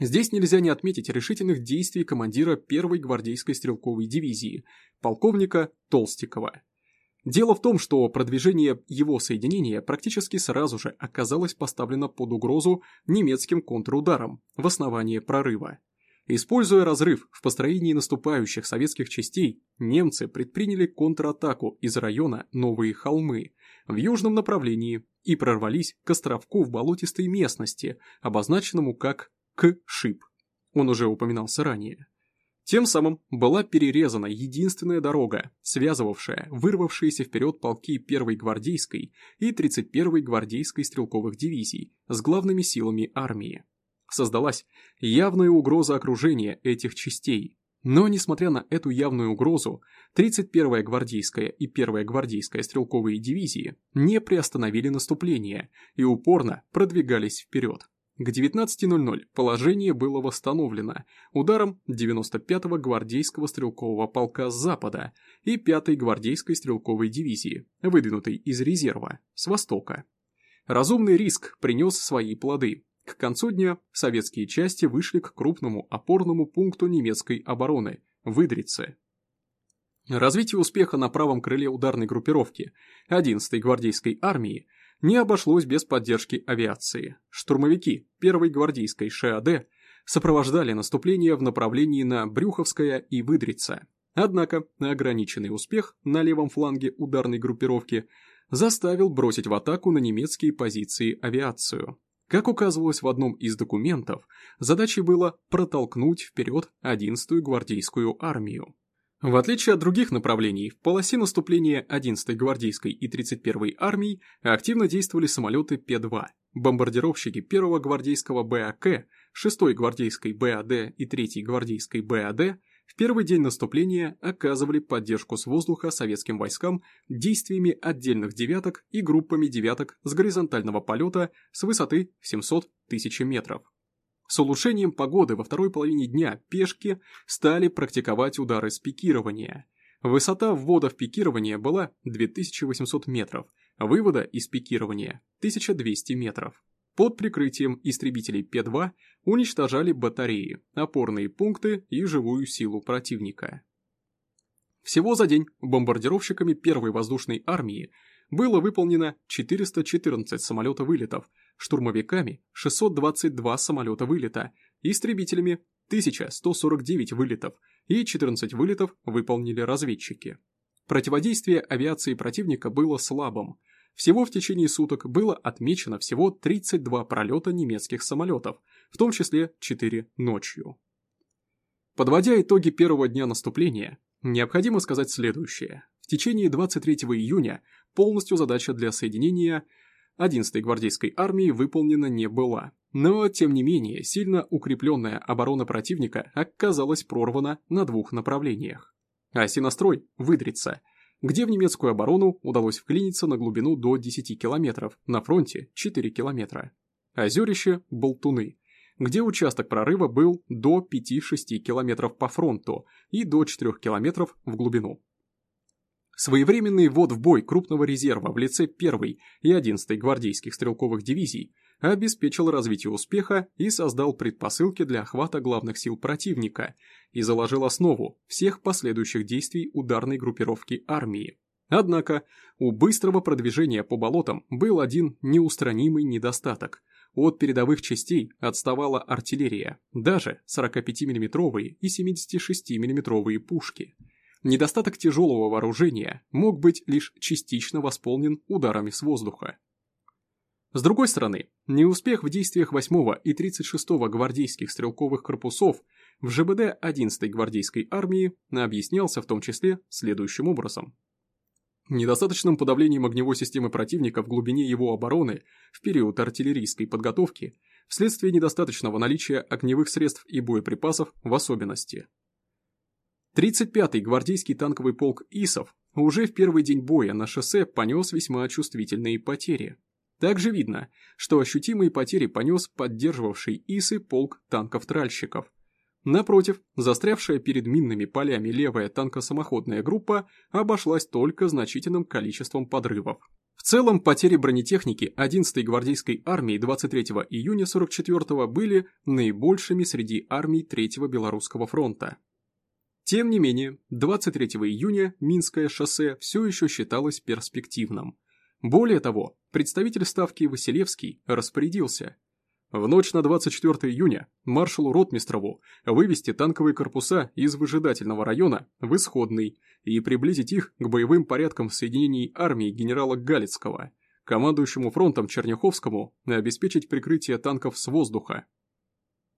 Здесь нельзя не отметить решительных действий командира первой гвардейской стрелковой дивизии, полковника Толстикова. Дело в том, что продвижение его соединения практически сразу же оказалось поставлено под угрозу немецким контрударом в основании прорыва. Используя разрыв в построении наступающих советских частей, немцы предприняли контратаку из района Новые Холмы в южном направлении и прорвались к островку в болотистой местности, обозначенному как К-Шип. Он уже упоминался ранее. Тем самым была перерезана единственная дорога, связывавшая вырвавшиеся вперед полки 1-й гвардейской и 31-й гвардейской стрелковых дивизий с главными силами армии. Создалась явная угроза окружения этих частей. Но, несмотря на эту явную угрозу, 31-я гвардейская и 1-я гвардейская стрелковые дивизии не приостановили наступление и упорно продвигались вперед. К 19.00 положение было восстановлено ударом 95-го гвардейского стрелкового полка с запада и 5-й гвардейской стрелковой дивизии, выдвинутой из резерва, с востока. Разумный риск принес свои плоды. К концу дня советские части вышли к крупному опорному пункту немецкой обороны – Выдрице. Развитие успеха на правом крыле ударной группировки 11-й гвардейской армии – не обошлось без поддержки авиации. Штурмовики 1-й гвардейской ШАД сопровождали наступление в направлении на Брюховское и Выдрица. Однако ограниченный успех на левом фланге ударной группировки заставил бросить в атаку на немецкие позиции авиацию. Как указывалось в одном из документов, задачей было протолкнуть вперед 11-ю гвардейскую армию. В отличие от других направлений, в полосе наступления 11-й гвардейской и 31-й армий активно действовали самолеты П-2, бомбардировщики 1-го гвардейского БАК, 6-й гвардейской БАД и 3-й гвардейской БАД в первый день наступления оказывали поддержку с воздуха советским войскам действиями отдельных девяток и группами девяток с горизонтального полета с высоты 700 тысяч метров. С улучшением погоды во второй половине дня пешки стали практиковать удары с пикирования. Высота ввода в пикирование была 2800 метров, вывода из пикирования 1200 метров. Под прикрытием истребителей П-2 уничтожали батареи, опорные пункты и живую силу противника. Всего за день бомбардировщиками первой воздушной армии было выполнено 414 самолета вылетов, штурмовиками 622 самолета вылета, истребителями 1149 вылетов и 14 вылетов выполнили разведчики. Противодействие авиации противника было слабым. Всего в течение суток было отмечено всего 32 пролета немецких самолетов, в том числе 4 ночью. Подводя итоги первого дня наступления, необходимо сказать следующее. В течение 23 июня полностью задача для соединения 11-й гвардейской армии выполнена не была. Но, тем не менее, сильно укрепленная оборона противника оказалась прорвана на двух направлениях. Осинострой – Выдрица, где в немецкую оборону удалось вклиниться на глубину до 10 километров, на фронте 4 километра. Озерище – Болтуны, где участок прорыва был до 5-6 километров по фронту и до 4 километров в глубину. Своевременный ввод в бой крупного резерва в лице 1 и 11 гвардейских стрелковых дивизий обеспечил развитие успеха и создал предпосылки для охвата главных сил противника и заложил основу всех последующих действий ударной группировки армии. Однако у быстрого продвижения по болотам был один неустранимый недостаток – от передовых частей отставала артиллерия, даже 45 миллиметровые и 76 миллиметровые пушки. Недостаток тяжелого вооружения мог быть лишь частично восполнен ударами с воздуха. С другой стороны, неуспех в действиях 8 и 36 гвардейских стрелковых корпусов в ЖБД 11 гвардейской армии объяснялся в том числе следующим образом. Недостаточным подавлением огневой системы противника в глубине его обороны в период артиллерийской подготовки вследствие недостаточного наличия огневых средств и боеприпасов в особенности. 35-й гвардейский танковый полк ИСов уже в первый день боя на шоссе понес весьма чувствительные потери. Также видно, что ощутимые потери понес поддерживавший ИСы полк танков-тральщиков – Напротив, застрявшая перед минными полями левая танкосамоходная группа обошлась только значительным количеством подрывов. В целом, потери бронетехники 11-й гвардейской армии 23 июня 44 были наибольшими среди армий 3-го Белорусского фронта. Тем не менее, 23 июня Минское шоссе все еще считалось перспективным. Более того, представитель ставки Василевский распорядился в ночь на 24 июня маршалу Ротмистрову вывести танковые корпуса из выжидательного района в Исходный и приблизить их к боевым порядкам соединений армии генерала Галицкого, командующему фронтом Черняховскому, обеспечить прикрытие танков с воздуха.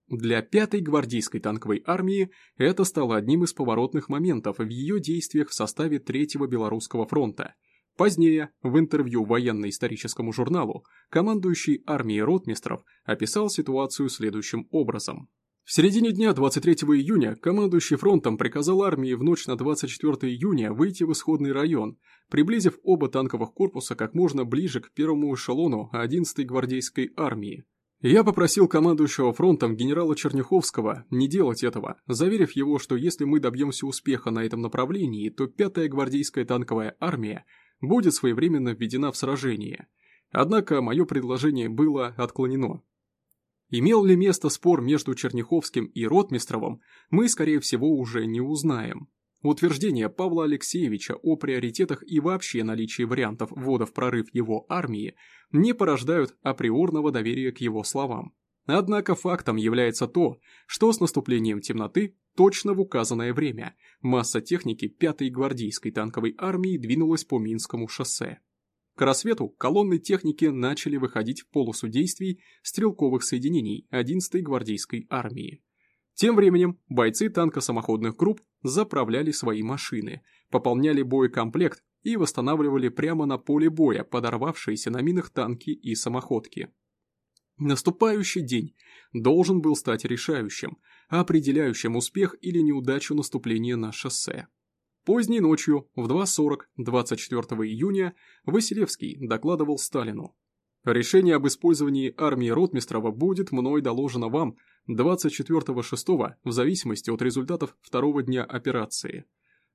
Для 5-й гвардейской танковой армии это стало одним из поворотных моментов в ее действиях в составе 3-го Белорусского фронта – Позднее, в интервью военно-историческому журналу, командующий армией ротмистров описал ситуацию следующим образом. В середине дня 23 июня командующий фронтом приказал армии в ночь на 24 июня выйти в исходный район, приблизив оба танковых корпуса как можно ближе к первому эшелону 11-й гвардейской армии. Я попросил командующего фронтом генерала Черняховского не делать этого, заверив его, что если мы добьемся успеха на этом направлении, то 5-я гвардейская танковая армия будет своевременно введена в сражение. Однако мое предложение было отклонено. Имел ли место спор между Черняховским и Ротмистровым, мы, скорее всего, уже не узнаем. Утверждения Павла Алексеевича о приоритетах и вообще наличии вариантов ввода в прорыв его армии не порождают априорного доверия к его словам. Однако фактом является то, что с наступлением темноты точно в указанное время масса техники 5-й гвардейской танковой армии двинулась по Минскому шоссе. К рассвету колонны техники начали выходить в полосу действий стрелковых соединений 11-й гвардейской армии. Тем временем бойцы танко-самоходных групп заправляли свои машины, пополняли боекомплект и восстанавливали прямо на поле боя подорвавшиеся на минах танки и самоходки. Наступающий день должен был стать решающим, определяющим успех или неудачу наступления на шоссе. Поздней ночью, в 2.40, 24 июня, Василевский докладывал Сталину. Решение об использовании армии Ротмистрова будет мной доложено вам 24.06 в зависимости от результатов второго дня операции.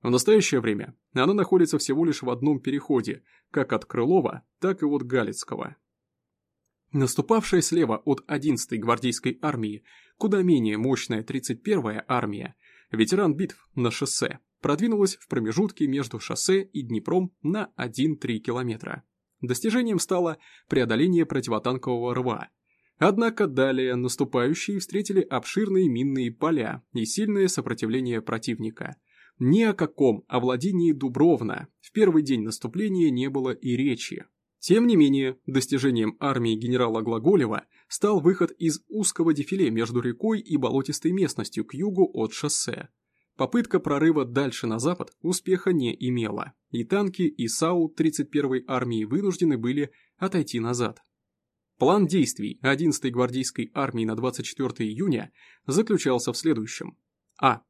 В настоящее время она находится всего лишь в одном переходе, как от Крылова, так и от Галицкого. Наступавшая слева от 11-й гвардейской армии, куда менее мощная 31-я армия, ветеран битв на шоссе, продвинулась в промежутке между шоссе и Днепром на 1-3 километра. Достижением стало преодоление противотанкового рва. Однако далее наступающие встретили обширные минные поля и сильное сопротивление противника. Ни о каком овладении Дубровна в первый день наступления не было и речи. Тем не менее, достижением армии генерала Глаголева стал выход из узкого дефиле между рекой и болотистой местностью к югу от шоссе. Попытка прорыва дальше на запад успеха не имела, и танки и САУ 31-й армии вынуждены были отойти назад. План действий 11-й гвардейской армии на 24 июня заключался в следующем. А.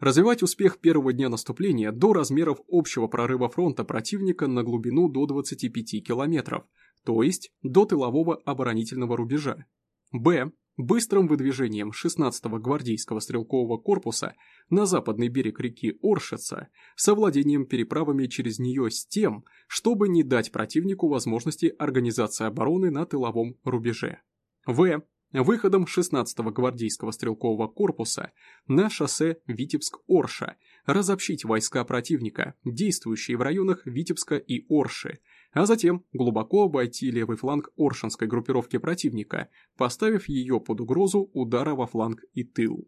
Развивать успех первого дня наступления до размеров общего прорыва фронта противника на глубину до 25 километров, то есть до тылового оборонительного рубежа. Б быстрым выдвижением 16-го гвардейского стрелкового корпуса на западный берег реки Оршица с овладением переправами через нее с тем, чтобы не дать противнику возможности организации обороны на тыловом рубеже. В. Выходом 16-го гвардейского стрелкового корпуса на шоссе Витебск-Орша разобщить войска противника, действующие в районах Витебска и Орши, а затем глубоко обойти левый фланг Оршинской группировки противника, поставив ее под угрозу удара во фланг и тыл.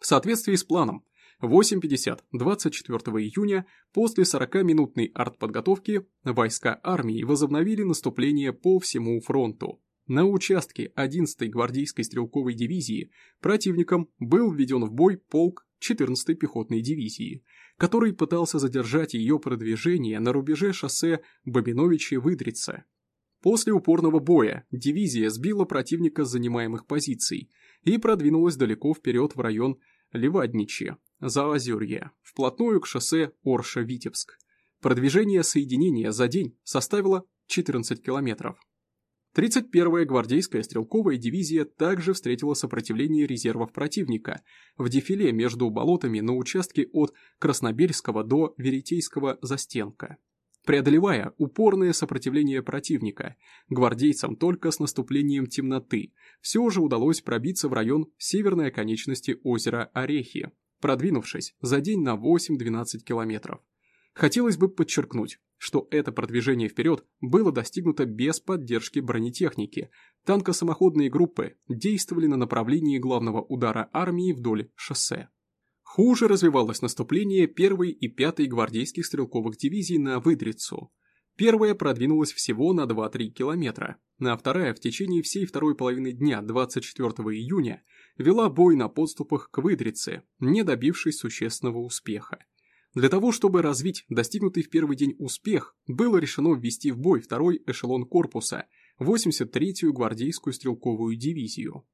В соответствии с планом, 8.50 24 июня после 40-минутной артподготовки войска армии возобновили наступление по всему фронту. На участке 11-й гвардейской стрелковой дивизии противником был введен в бой полк 14-й пехотной дивизии, который пытался задержать ее продвижение на рубеже шоссе Бабиновичи-Выдрица. После упорного боя дивизия сбила противника с занимаемых позиций и продвинулась далеко вперед в район Левадничи, Заозерье, вплотную к шоссе Орша-Витебск. Продвижение соединения за день составило 14 километров. 31-я гвардейская стрелковая дивизия также встретила сопротивление резервов противника в дефиле между болотами на участке от Краснобельского до Веретейского застенка. Преодолевая упорное сопротивление противника, гвардейцам только с наступлением темноты все же удалось пробиться в район северной оконечности озера Орехи, продвинувшись за день на 8-12 километров. Хотелось бы подчеркнуть, что это продвижение вперед было достигнуто без поддержки бронетехники. Танкосамоходные группы действовали на направлении главного удара армии вдоль шоссе. Хуже развивалось наступление 1 и 5 гвардейских стрелковых дивизий на Выдрицу. Первая продвинулась всего на 2-3 километра, а вторая в течение всей второй половины дня 24 июня вела бой на подступах к Выдрице, не добившись существенного успеха. Для того, чтобы развить достигнутый в первый день успех, было решено ввести в бой второй эшелон корпуса, 83-ю гвардейскую стрелковую дивизию.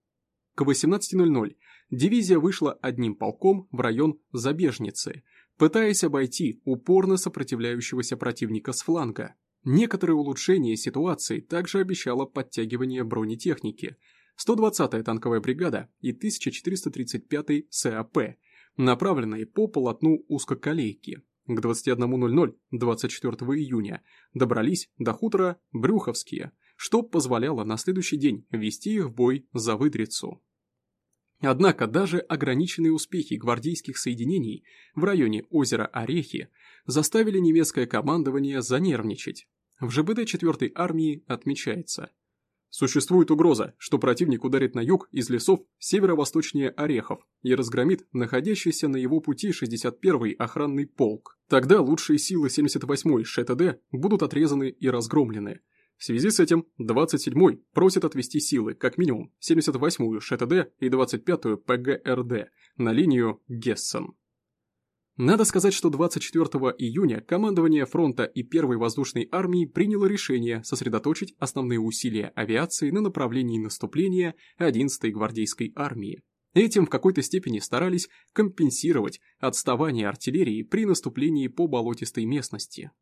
К 18.00 дивизия вышла одним полком в район Забежницы, пытаясь обойти упорно сопротивляющегося противника с фланга. Некоторые улучшения ситуации также обещало подтягивание бронетехники. 120-я танковая бригада и 1435-й САП – направленные по полотну узкоколейки. К 21.00 24 июня добрались до хутора Брюховские, что позволяло на следующий день вести их в бой за Выдрицу. Однако даже ограниченные успехи гвардейских соединений в районе озера Орехи заставили немецкое командование занервничать. В ЖБД 4-й армии отмечается – Существует угроза, что противник ударит на юг из лесов северо-восточнее Орехов и разгромит находящийся на его пути 61-й охранный полк. Тогда лучшие силы 78-й ШТД будут отрезаны и разгромлены. В связи с этим 27-й просит отвести силы, как минимум, 78-ю ШТД и 25-ю ПГРД на линию Гессен. Надо сказать, что 24 июня командование фронта и первой воздушной армии приняло решение сосредоточить основные усилия авиации на направлении наступления 11-й гвардейской армии. Этим в какой-то степени старались компенсировать отставание артиллерии при наступлении по болотистой местности.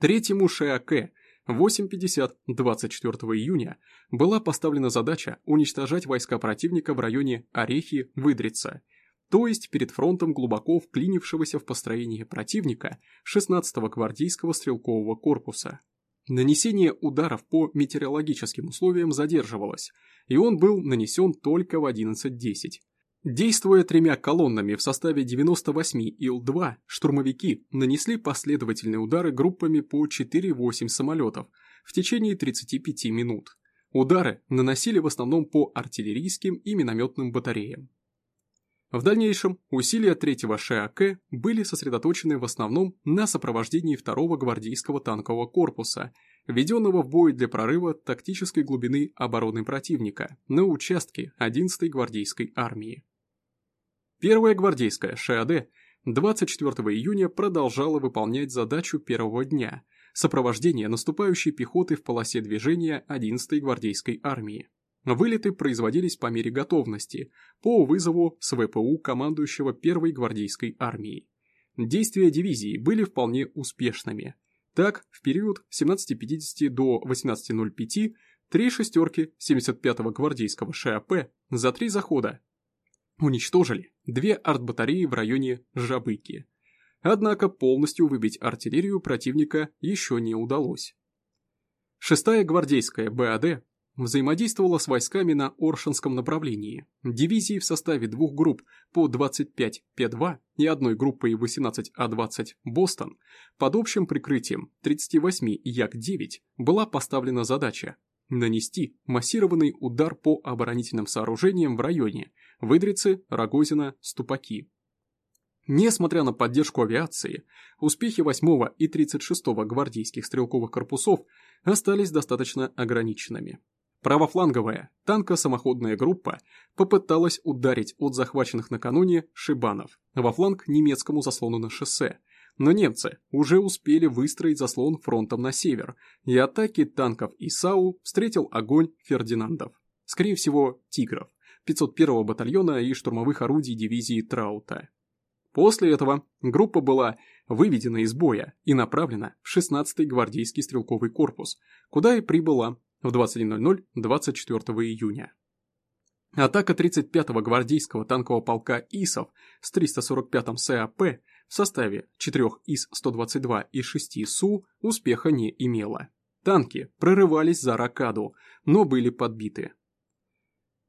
Третьему ШАК 8.50 24 июня была поставлена задача уничтожать войска противника в районе Орехи-Выдрица – то есть перед фронтом глубоко вклинившегося в построение противника 16-го гвардейского стрелкового корпуса. Нанесение ударов по метеорологическим условиям задерживалось, и он был нанесен только в 11.10. Действуя тремя колоннами в составе 98 Ил-2, штурмовики нанесли последовательные удары группами по 4-8 самолетов в течение 35 минут. Удары наносили в основном по артиллерийским и минометным батареям. В дальнейшем усилия третьего ШАК были сосредоточены в основном на сопровождении второго гвардейского танкового корпуса, введенного в бой для прорыва тактической глубины обороны противника на участке 11-й гвардейской армии. Первая гвардейская ШАД 24 июня продолжала выполнять задачу первого дня – сопровождения наступающей пехоты в полосе движения 11-й гвардейской армии. Вылеты производились по мере готовности, по вызову с ВПУ командующего 1-й гвардейской армией. Действия дивизии были вполне успешными. Так, в период с 17.50 до 18.05 три шестерки 75-го гвардейского ШАП за три захода уничтожили две артбатареи в районе Жабыки. Однако полностью выбить артиллерию противника еще не удалось. Шестая гвардейская БАД взаимодействовала с войсками на Оршинском направлении. Дивизии в составе двух групп по 25 П-2 и одной группой 18А-20 а «Бостон» под общим прикрытием 38 Як-9 была поставлена задача нанести массированный удар по оборонительным сооружениям в районе Выдрицы, Рогозина, Ступаки. Несмотря на поддержку авиации, успехи 8 и 36 гвардейских стрелковых корпусов остались достаточно ограниченными. Правофланговая танко-самоходная группа попыталась ударить от захваченных накануне Шибанов во фланг немецкому заслону на шоссе, но немцы уже успели выстроить заслон фронтом на север, и атаки танков ИСАУ встретил огонь Фердинандов. Скорее всего, «Тигров», 501-го батальона и штурмовых орудий дивизии Траута. После этого группа была выведена из боя и направлена в 16-й гвардейский стрелковый корпус, куда и прибыла в 21.00 24 июня. Атака 35-го гвардейского танкового полка ИСов с 345-м САП в составе 4 ИС-122 и 6 СУ успеха не имела. Танки прорывались за рокаду, но были подбиты.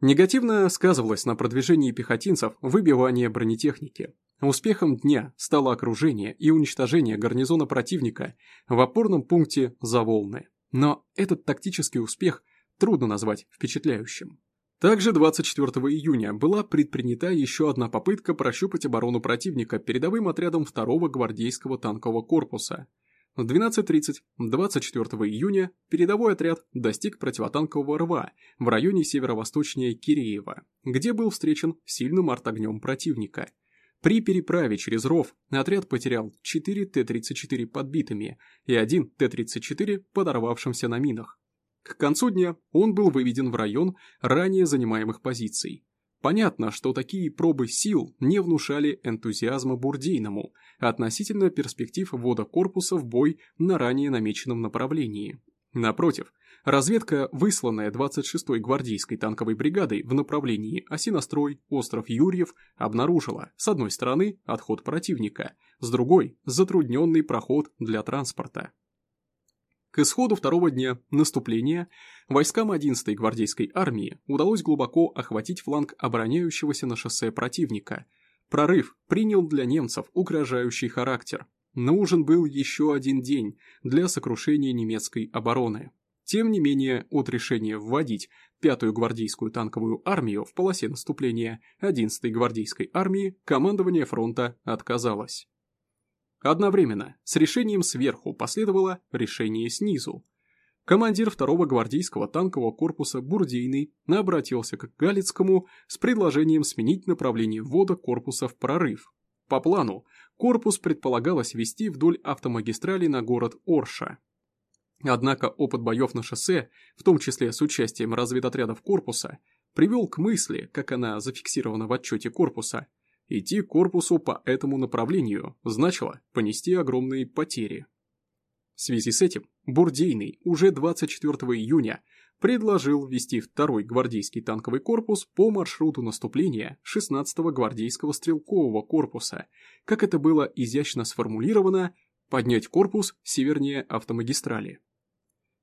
Негативно сказывалось на продвижении пехотинцев выбивание бронетехники. Успехом дня стало окружение и уничтожение гарнизона противника в опорном пункте Заволны. Но этот тактический успех трудно назвать впечатляющим. Также 24 июня была предпринята еще одна попытка прощупать оборону противника передовым отрядом 2-го гвардейского танкового корпуса. В 12.30 24 июня передовой отряд достиг противотанкового рва в районе северо-восточнее Киреева, где был встречен сильным артогнем противника. При переправе через ров отряд потерял 4 Т-34 подбитыми и 1 Т-34 подорвавшимся на минах. К концу дня он был выведен в район ранее занимаемых позиций. Понятно, что такие пробы сил не внушали энтузиазма Бурдейному относительно перспектив ввода корпуса в бой на ранее намеченном направлении. Напротив, разведка, высланная 26-й гвардейской танковой бригадой в направлении Осинострой, остров Юрьев, обнаружила, с одной стороны, отход противника, с другой – затрудненный проход для транспорта. К исходу второго дня наступления войскам 11-й гвардейской армии удалось глубоко охватить фланг обороняющегося на шоссе противника. Прорыв принял для немцев угрожающий характер. Нужен был еще один день для сокрушения немецкой обороны. Тем не менее, от решения вводить пятую гвардейскую танковую армию в полосе наступления 11-й гвардейской армии командование фронта отказалось. Одновременно с решением сверху последовало решение снизу. Командир второго гвардейского танкового корпуса Бурдейный обратился к Галицкому с предложением сменить направление ввода корпуса в прорыв. По плану, корпус предполагалось вести вдоль автомагистрали на город Орша. Однако опыт боев на шоссе, в том числе с участием разведотрядов корпуса, привел к мысли, как она зафиксирована в отчете корпуса – Идти корпусу по этому направлению значило понести огромные потери. В связи с этим Бурдейный уже 24 июня предложил ввести второй гвардейский танковый корпус по маршруту наступления 16-го гвардейского стрелкового корпуса, как это было изящно сформулировано, поднять корпус севернее автомагистрали.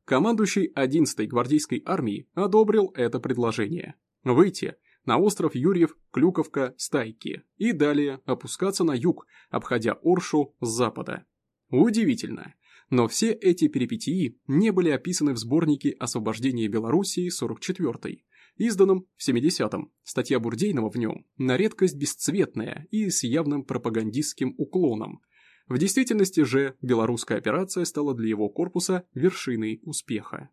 Командующий 11-й гвардейской армией одобрил это предложение. Выйти на остров Юрьев, Клюковка, Стайки и далее опускаться на юг, обходя Оршу с запада. Удивительно. Но все эти перипетии не были описаны в сборнике «Освобождение Белоруссии» 44-й, изданном в 70-м. Статья Бурдейнова в нем на редкость бесцветная и с явным пропагандистским уклоном. В действительности же белорусская операция стала для его корпуса вершиной успеха.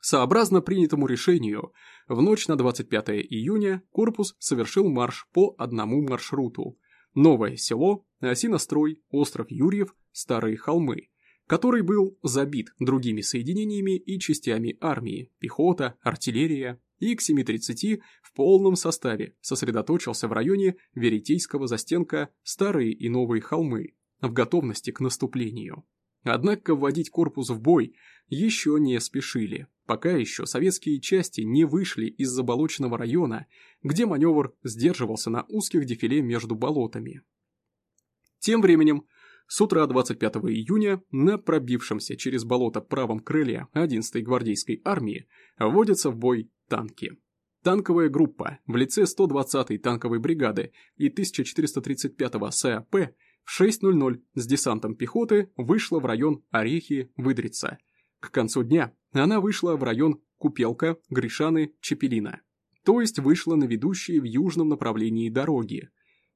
Сообразно принятому решению, в ночь на 25 июня корпус совершил марш по одному маршруту. Новое село, Осинострой, остров Юрьев, Старые холмы, который был забит другими соединениями и частями армии, пехота, артиллерия, и к 7.30 в полном составе сосредоточился в районе Веритейского застенка Старые и Новые холмы, в готовности к наступлению. Однако вводить корпус в бой еще не спешили, пока еще советские части не вышли из заболоченного района, где маневр сдерживался на узких дефиле между болотами. Тем временем с утра 25 июня на пробившемся через болото правом крыле 11-й гвардейской армии вводятся в бой танки. Танковая группа в лице 120-й танковой бригады и 1435-го САП в 6.00 с десантом пехоты вышла в район Орехи-Выдрица. К концу дня она вышла в район Купелка, Гришаны, Чепелина. То есть вышла на ведущие в южном направлении дороги.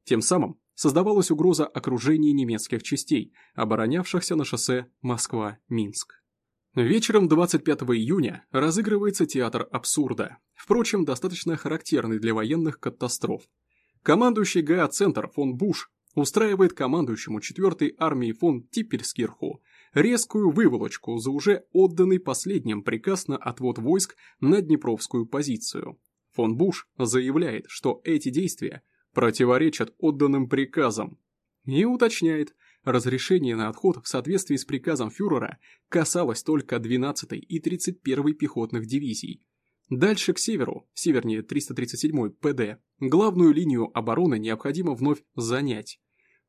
Тем самым создавалась угроза окружения немецких частей, оборонявшихся на шоссе Москва-Минск. Вечером 25 июня разыгрывается театр абсурда, впрочем, достаточно характерный для военных катастроф. Командующий ГА-центр фон Буш устраивает командующему 4-й армии фон Типпельскирху резкую выволочку за уже отданный последним приказ на отвод войск на Днепровскую позицию. Фон Буш заявляет, что эти действия противоречат отданным приказам. И уточняет, разрешение на отход в соответствии с приказом фюрера касалось только 12-й и 31-й пехотных дивизий. Дальше к северу, севернее 337-й ПД, главную линию обороны необходимо вновь занять.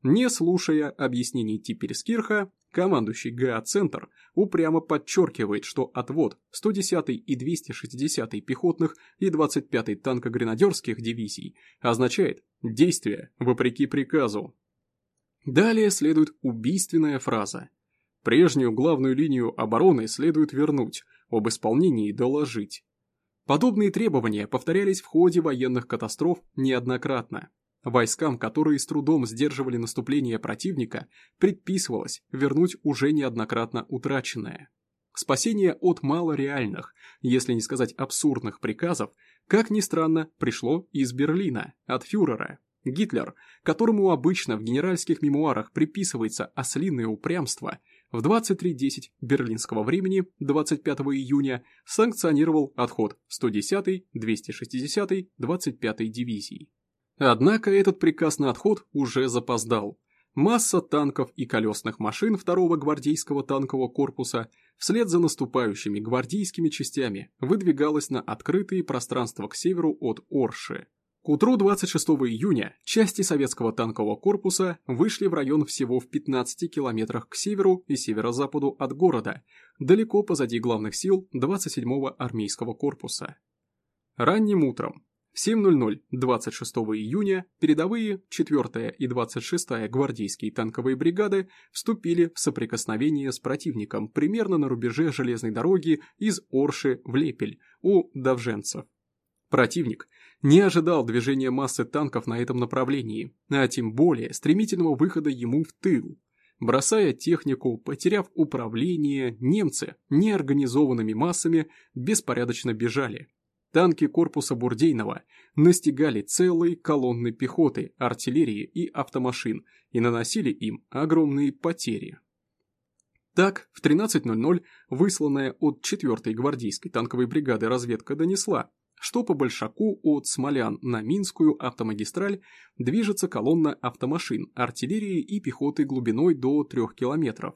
Не слушая объяснений Типерскирха, командующий ГА-центр упрямо подчеркивает, что отвод 110-й и 260-й пехотных и 25-й танкогренадерских дивизий означает действие вопреки приказу. Далее следует убийственная фраза. Прежнюю главную линию обороны следует вернуть, об исполнении доложить. Подобные требования повторялись в ходе военных катастроф неоднократно. Войскам, которые с трудом сдерживали наступление противника, предписывалось вернуть уже неоднократно утраченное. Спасение от малореальных, если не сказать абсурдных приказов, как ни странно, пришло из Берлина, от фюрера. Гитлер, которому обычно в генеральских мемуарах приписывается ослиное упрямство, в 23.10 берлинского времени 25 июня санкционировал отход 110-й, 260-й, 25-й дивизий. Однако этот приказ на отход уже запоздал. Масса танков и колесных машин второго гвардейского танкового корпуса вслед за наступающими гвардейскими частями выдвигалась на открытые пространства к северу от Орши. К утру 26 июня части советского танкового корпуса вышли в район всего в 15 километрах к северу и северо-западу от города, далеко позади главных сил 27-го армейского корпуса. Ранним утром в 7.00 26 июня передовые 4-я и 26-я гвардейские танковые бригады вступили в соприкосновение с противником примерно на рубеже железной дороги из Орши в Лепель у Давженцев. Противник не ожидал движения массы танков на этом направлении, а тем более стремительного выхода ему в тыл. Бросая технику, потеряв управление, немцы неорганизованными массами беспорядочно бежали, Танки корпуса Бурдейного настигали целые колонны пехоты, артиллерии и автомашин и наносили им огромные потери. Так, в 13.00 высланная от 4-й гвардейской танковой бригады разведка донесла, что по Большаку от Смолян на Минскую автомагистраль движется колонна автомашин, артиллерии и пехоты глубиной до 3 километров.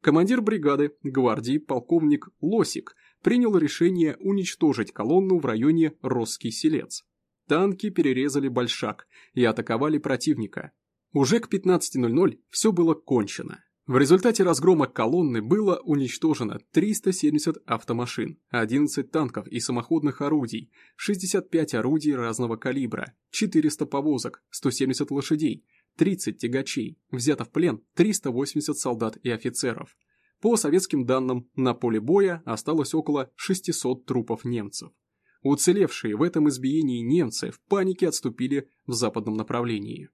Командир бригады, гвардии полковник Лосик – принял решение уничтожить колонну в районе Росский Селец. Танки перерезали Большак и атаковали противника. Уже к 15.00 все было кончено. В результате разгрома колонны было уничтожено 370 автомашин, 11 танков и самоходных орудий, 65 орудий разного калибра, 400 повозок, 170 лошадей, 30 тягачей, взято в плен 380 солдат и офицеров. По советским данным, на поле боя осталось около 600 трупов немцев. Уцелевшие в этом избиении немцы в панике отступили в западном направлении.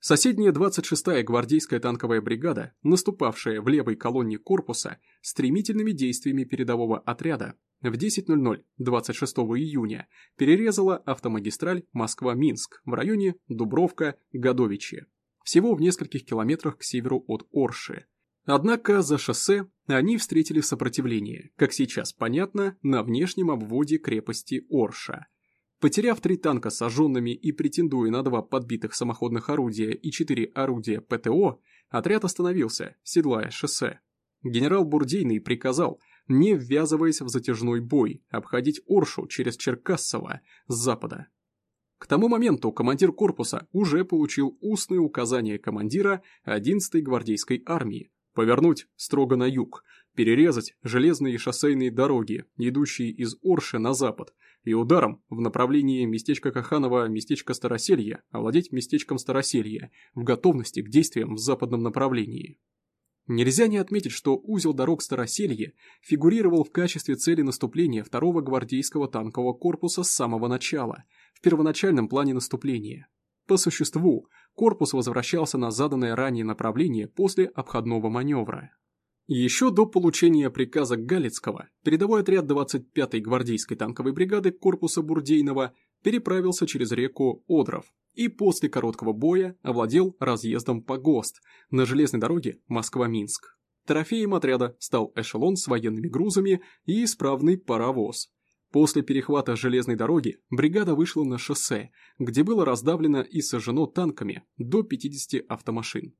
Соседняя 26-я гвардейская танковая бригада, наступавшая в левой колонне корпуса, стремительными действиями передового отряда в 10.00 26 июня перерезала автомагистраль Москва-Минск в районе Дубровка-Годовичи, всего в нескольких километрах к северу от Орши. Однако за шоссе они встретили сопротивление, как сейчас понятно, на внешнем обводе крепости Орша – Потеряв три танка сожженными и претендуя на два подбитых самоходных орудия и четыре орудия ПТО, отряд остановился, седлая шоссе. Генерал Бурдейный приказал, не ввязываясь в затяжной бой, обходить Оршу через Черкассово с запада. К тому моменту командир корпуса уже получил устные указания командира 11-й гвардейской армии повернуть строго на юг, перерезать железные шоссейные дороги, идущие из Орши на запад, и ударом в направлении местечка Каханова, местечко Староселье, овладеть местечком Староселье, в готовности к действиям в западном направлении. Нельзя не отметить, что узел дорог Староселье фигурировал в качестве цели наступления второго гвардейского танкового корпуса с самого начала, в первоначальном плане наступления. По существу, корпус возвращался на заданное ранее направление после обходного маневра. Еще до получения приказа Галицкого передовой отряд 25-й гвардейской танковой бригады корпуса Бурдейного переправился через реку Одров и после короткого боя овладел разъездом по ГОСТ на железной дороге Москва-Минск. Трофеем отряда стал эшелон с военными грузами и исправный паровоз. После перехвата железной дороги бригада вышла на шоссе, где было раздавлено и сожжено танками до 50 автомашин.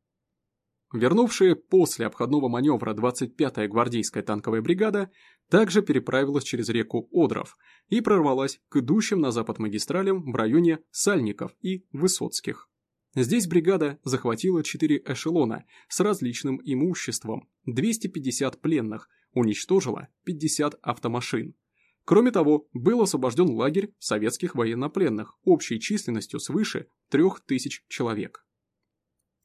Вернувшая после обходного маневра 25-я гвардейская танковая бригада также переправилась через реку Одров и прорвалась к идущим на запад магистралям в районе Сальников и Высоцких. Здесь бригада захватила 4 эшелона с различным имуществом, 250 пленных, уничтожила 50 автомашин. Кроме того, был освобожден лагерь советских военнопленных общей численностью свыше 3000 человек.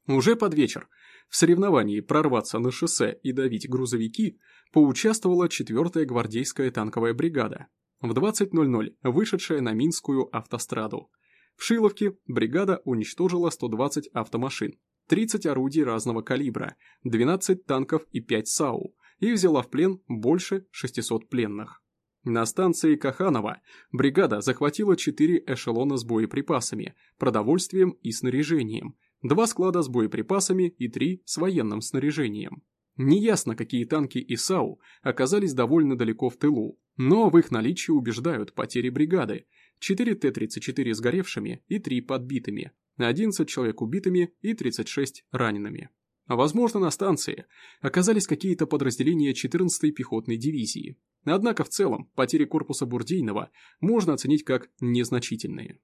Уже под вечер в соревновании прорваться на шоссе и давить грузовики поучаствовала 4-я гвардейская танковая бригада, в 20.00 вышедшая на Минскую автостраду. В Шиловке бригада уничтожила 120 автомашин, 30 орудий разного калибра, 12 танков и 5 САУ, и взяла в плен больше 600 пленных. На станции Каханова бригада захватила 4 эшелона с боеприпасами, продовольствием и снаряжением, два склада с боеприпасами и три с военным снаряжением. Неясно, какие танки и САУ оказались довольно далеко в тылу, но в их наличии убеждают потери бригады. 4 Т-34 сгоревшими и 3 подбитыми, 11 человек убитыми и 36 ранеными. А возможно, на станции оказались какие-то подразделения 14-й пехотной дивизии. Однако в целом потери корпуса Бурдейного можно оценить как незначительные.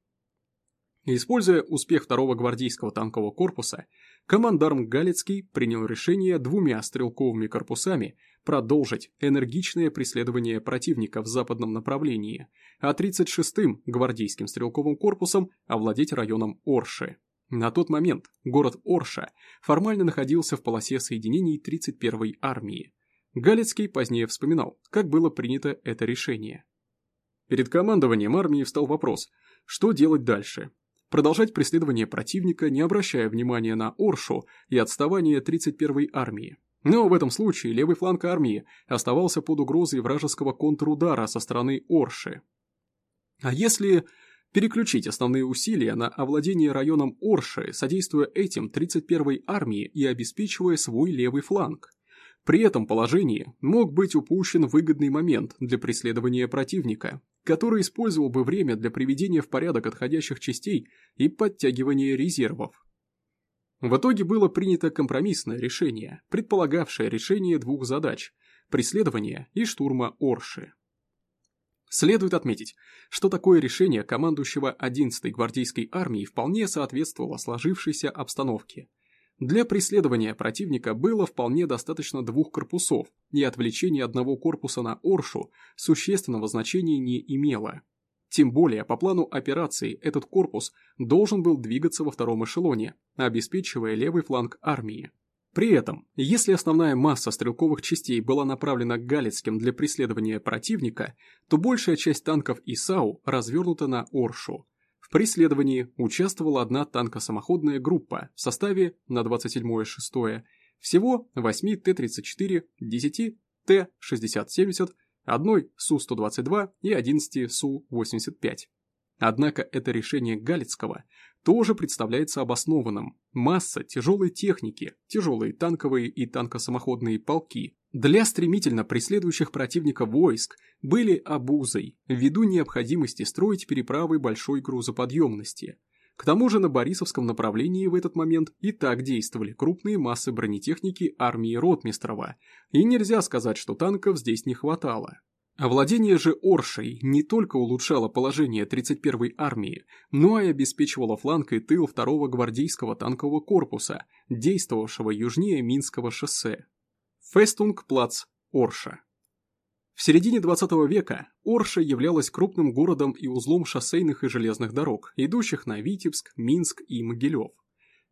Используя успех второго гвардейского танкового корпуса, командарм Галицкий принял решение двумя стрелковыми корпусами продолжить энергичное преследование противника в западном направлении, а 36-м гвардейским стрелковым корпусом овладеть районом Орши. На тот момент город Орша формально находился в полосе соединений 31-й армии. Галицкий позднее вспоминал, как было принято это решение. Перед командованием армии встал вопрос, что делать дальше, продолжать преследование противника, не обращая внимания на Оршу и отставание 31-й армии. Но в этом случае левый фланг армии оставался под угрозой вражеского контрудара со стороны Орши. А если переключить основные усилия на овладение районом Орши, содействуя этим 31-й армии и обеспечивая свой левый фланг? При этом положении мог быть упущен выгодный момент для преследования противника, который использовал бы время для приведения в порядок отходящих частей и подтягивания резервов. В итоге было принято компромиссное решение, предполагавшее решение двух задач – преследования и штурма Орши. Следует отметить, что такое решение командующего 11-й гвардейской армии вполне соответствовало сложившейся обстановке – Для преследования противника было вполне достаточно двух корпусов, и отвлечение одного корпуса на Оршу существенного значения не имело. Тем более, по плану операции этот корпус должен был двигаться во втором эшелоне, обеспечивая левый фланг армии. При этом, если основная масса стрелковых частей была направлена к Галицким для преследования противника, то большая часть танков ИСАУ развернута на Оршу. В преследовании участвовала одна танкосамоходная группа в составе на 27-6 всего 8 Т-34, 10 Т-60-70, одной Су-122 и 11 Су-85. Однако это решение Галицкого тоже представляется обоснованным. Масса тяжелой техники, тяжелые танковые и танкосамоходные полки для стремительно преследующих противника войск были обузой ввиду необходимости строить переправы большой грузоподъемности. К тому же на Борисовском направлении в этот момент и так действовали крупные массы бронетехники армии Ротмистрова, и нельзя сказать, что танков здесь не хватало. Овладение же Оршей не только улучшало положение 31-й армии, но и обеспечивало фланг и тыл 2-го гвардейского танкового корпуса, действовавшего южнее Минского шоссе. Фестунг-плац, Орша. В середине 20 века Орша являлась крупным городом и узлом шоссейных и железных дорог, идущих на Витебск, Минск и Могилев.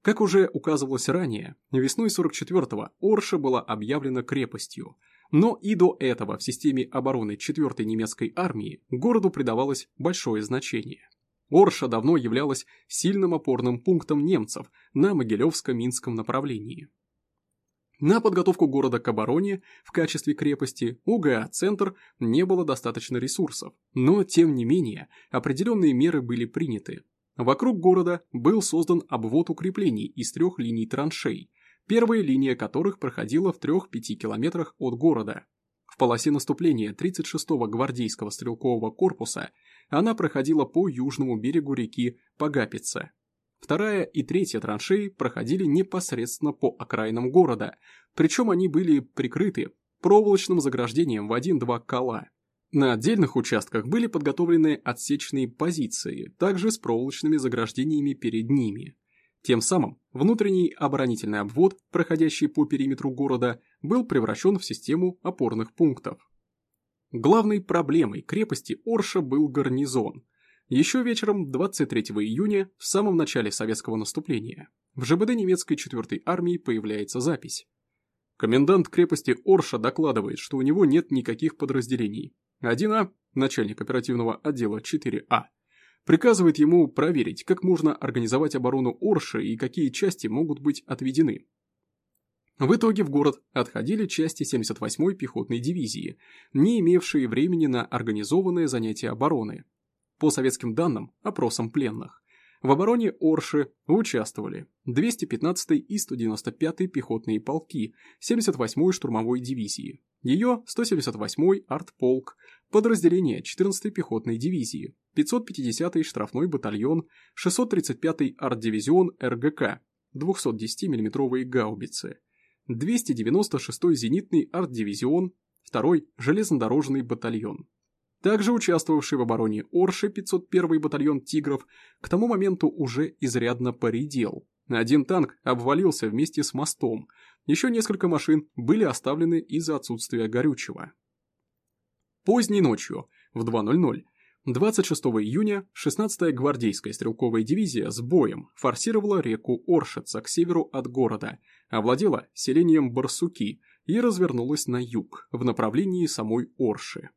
Как уже указывалось ранее, весной 44-го Орша была объявлена крепостью – но и до этого в системе обороны 4-й немецкой армии городу придавалось большое значение. Орша давно являлась сильным опорным пунктом немцев на Могилевско-Минском направлении. На подготовку города к обороне в качестве крепости у ГА-центр не было достаточно ресурсов, но тем не менее определенные меры были приняты. Вокруг города был создан обвод укреплений из трех линий траншей, первая линия которых проходила в 3-5 километрах от города. В полосе наступления 36-го гвардейского стрелкового корпуса она проходила по южному берегу реки Пагапица. Вторая и третья траншеи проходили непосредственно по окраинам города, причем они были прикрыты проволочным заграждением в 1-2 кола. На отдельных участках были подготовлены отсечные позиции, также с проволочными заграждениями перед ними. Тем самым внутренний оборонительный обвод, проходящий по периметру города, был превращен в систему опорных пунктов. Главной проблемой крепости Орша был гарнизон. Еще вечером 23 июня, в самом начале советского наступления, в ЖБД немецкой 4-й армии появляется запись. Комендант крепости Орша докладывает, что у него нет никаких подразделений. 1А, начальник оперативного отдела 4А, приказывает ему проверить, как можно организовать оборону Орши и какие части могут быть отведены. В итоге в город отходили части 78-й пехотной дивизии, не имевшие времени на организованное занятие обороны. По советским данным, опросам пленных, в обороне Орши участвовали 215-й и 195-й пехотные полки 78-й штурмовой дивизии, ее 178-й артполк, подразделение 14-й пехотной дивизии, 550-й штрафной батальон, 635-й арт-дивизион РГК, 210 миллиметровые гаубицы, 296-й зенитный арт-дивизион, 2-й железнодорожный батальон. Также участвовавший в обороне Орши 501-й батальон «Тигров» к тому моменту уже изрядно поредел. Один танк обвалился вместе с мостом, еще несколько машин были оставлены из-за отсутствия горючего. Поздней ночью, в 2.00, 26 июня 16-я гвардейская стрелковая дивизия с боем форсировала реку Оршица к северу от города, овладела селением Барсуки и развернулась на юг, в направлении самой Орши.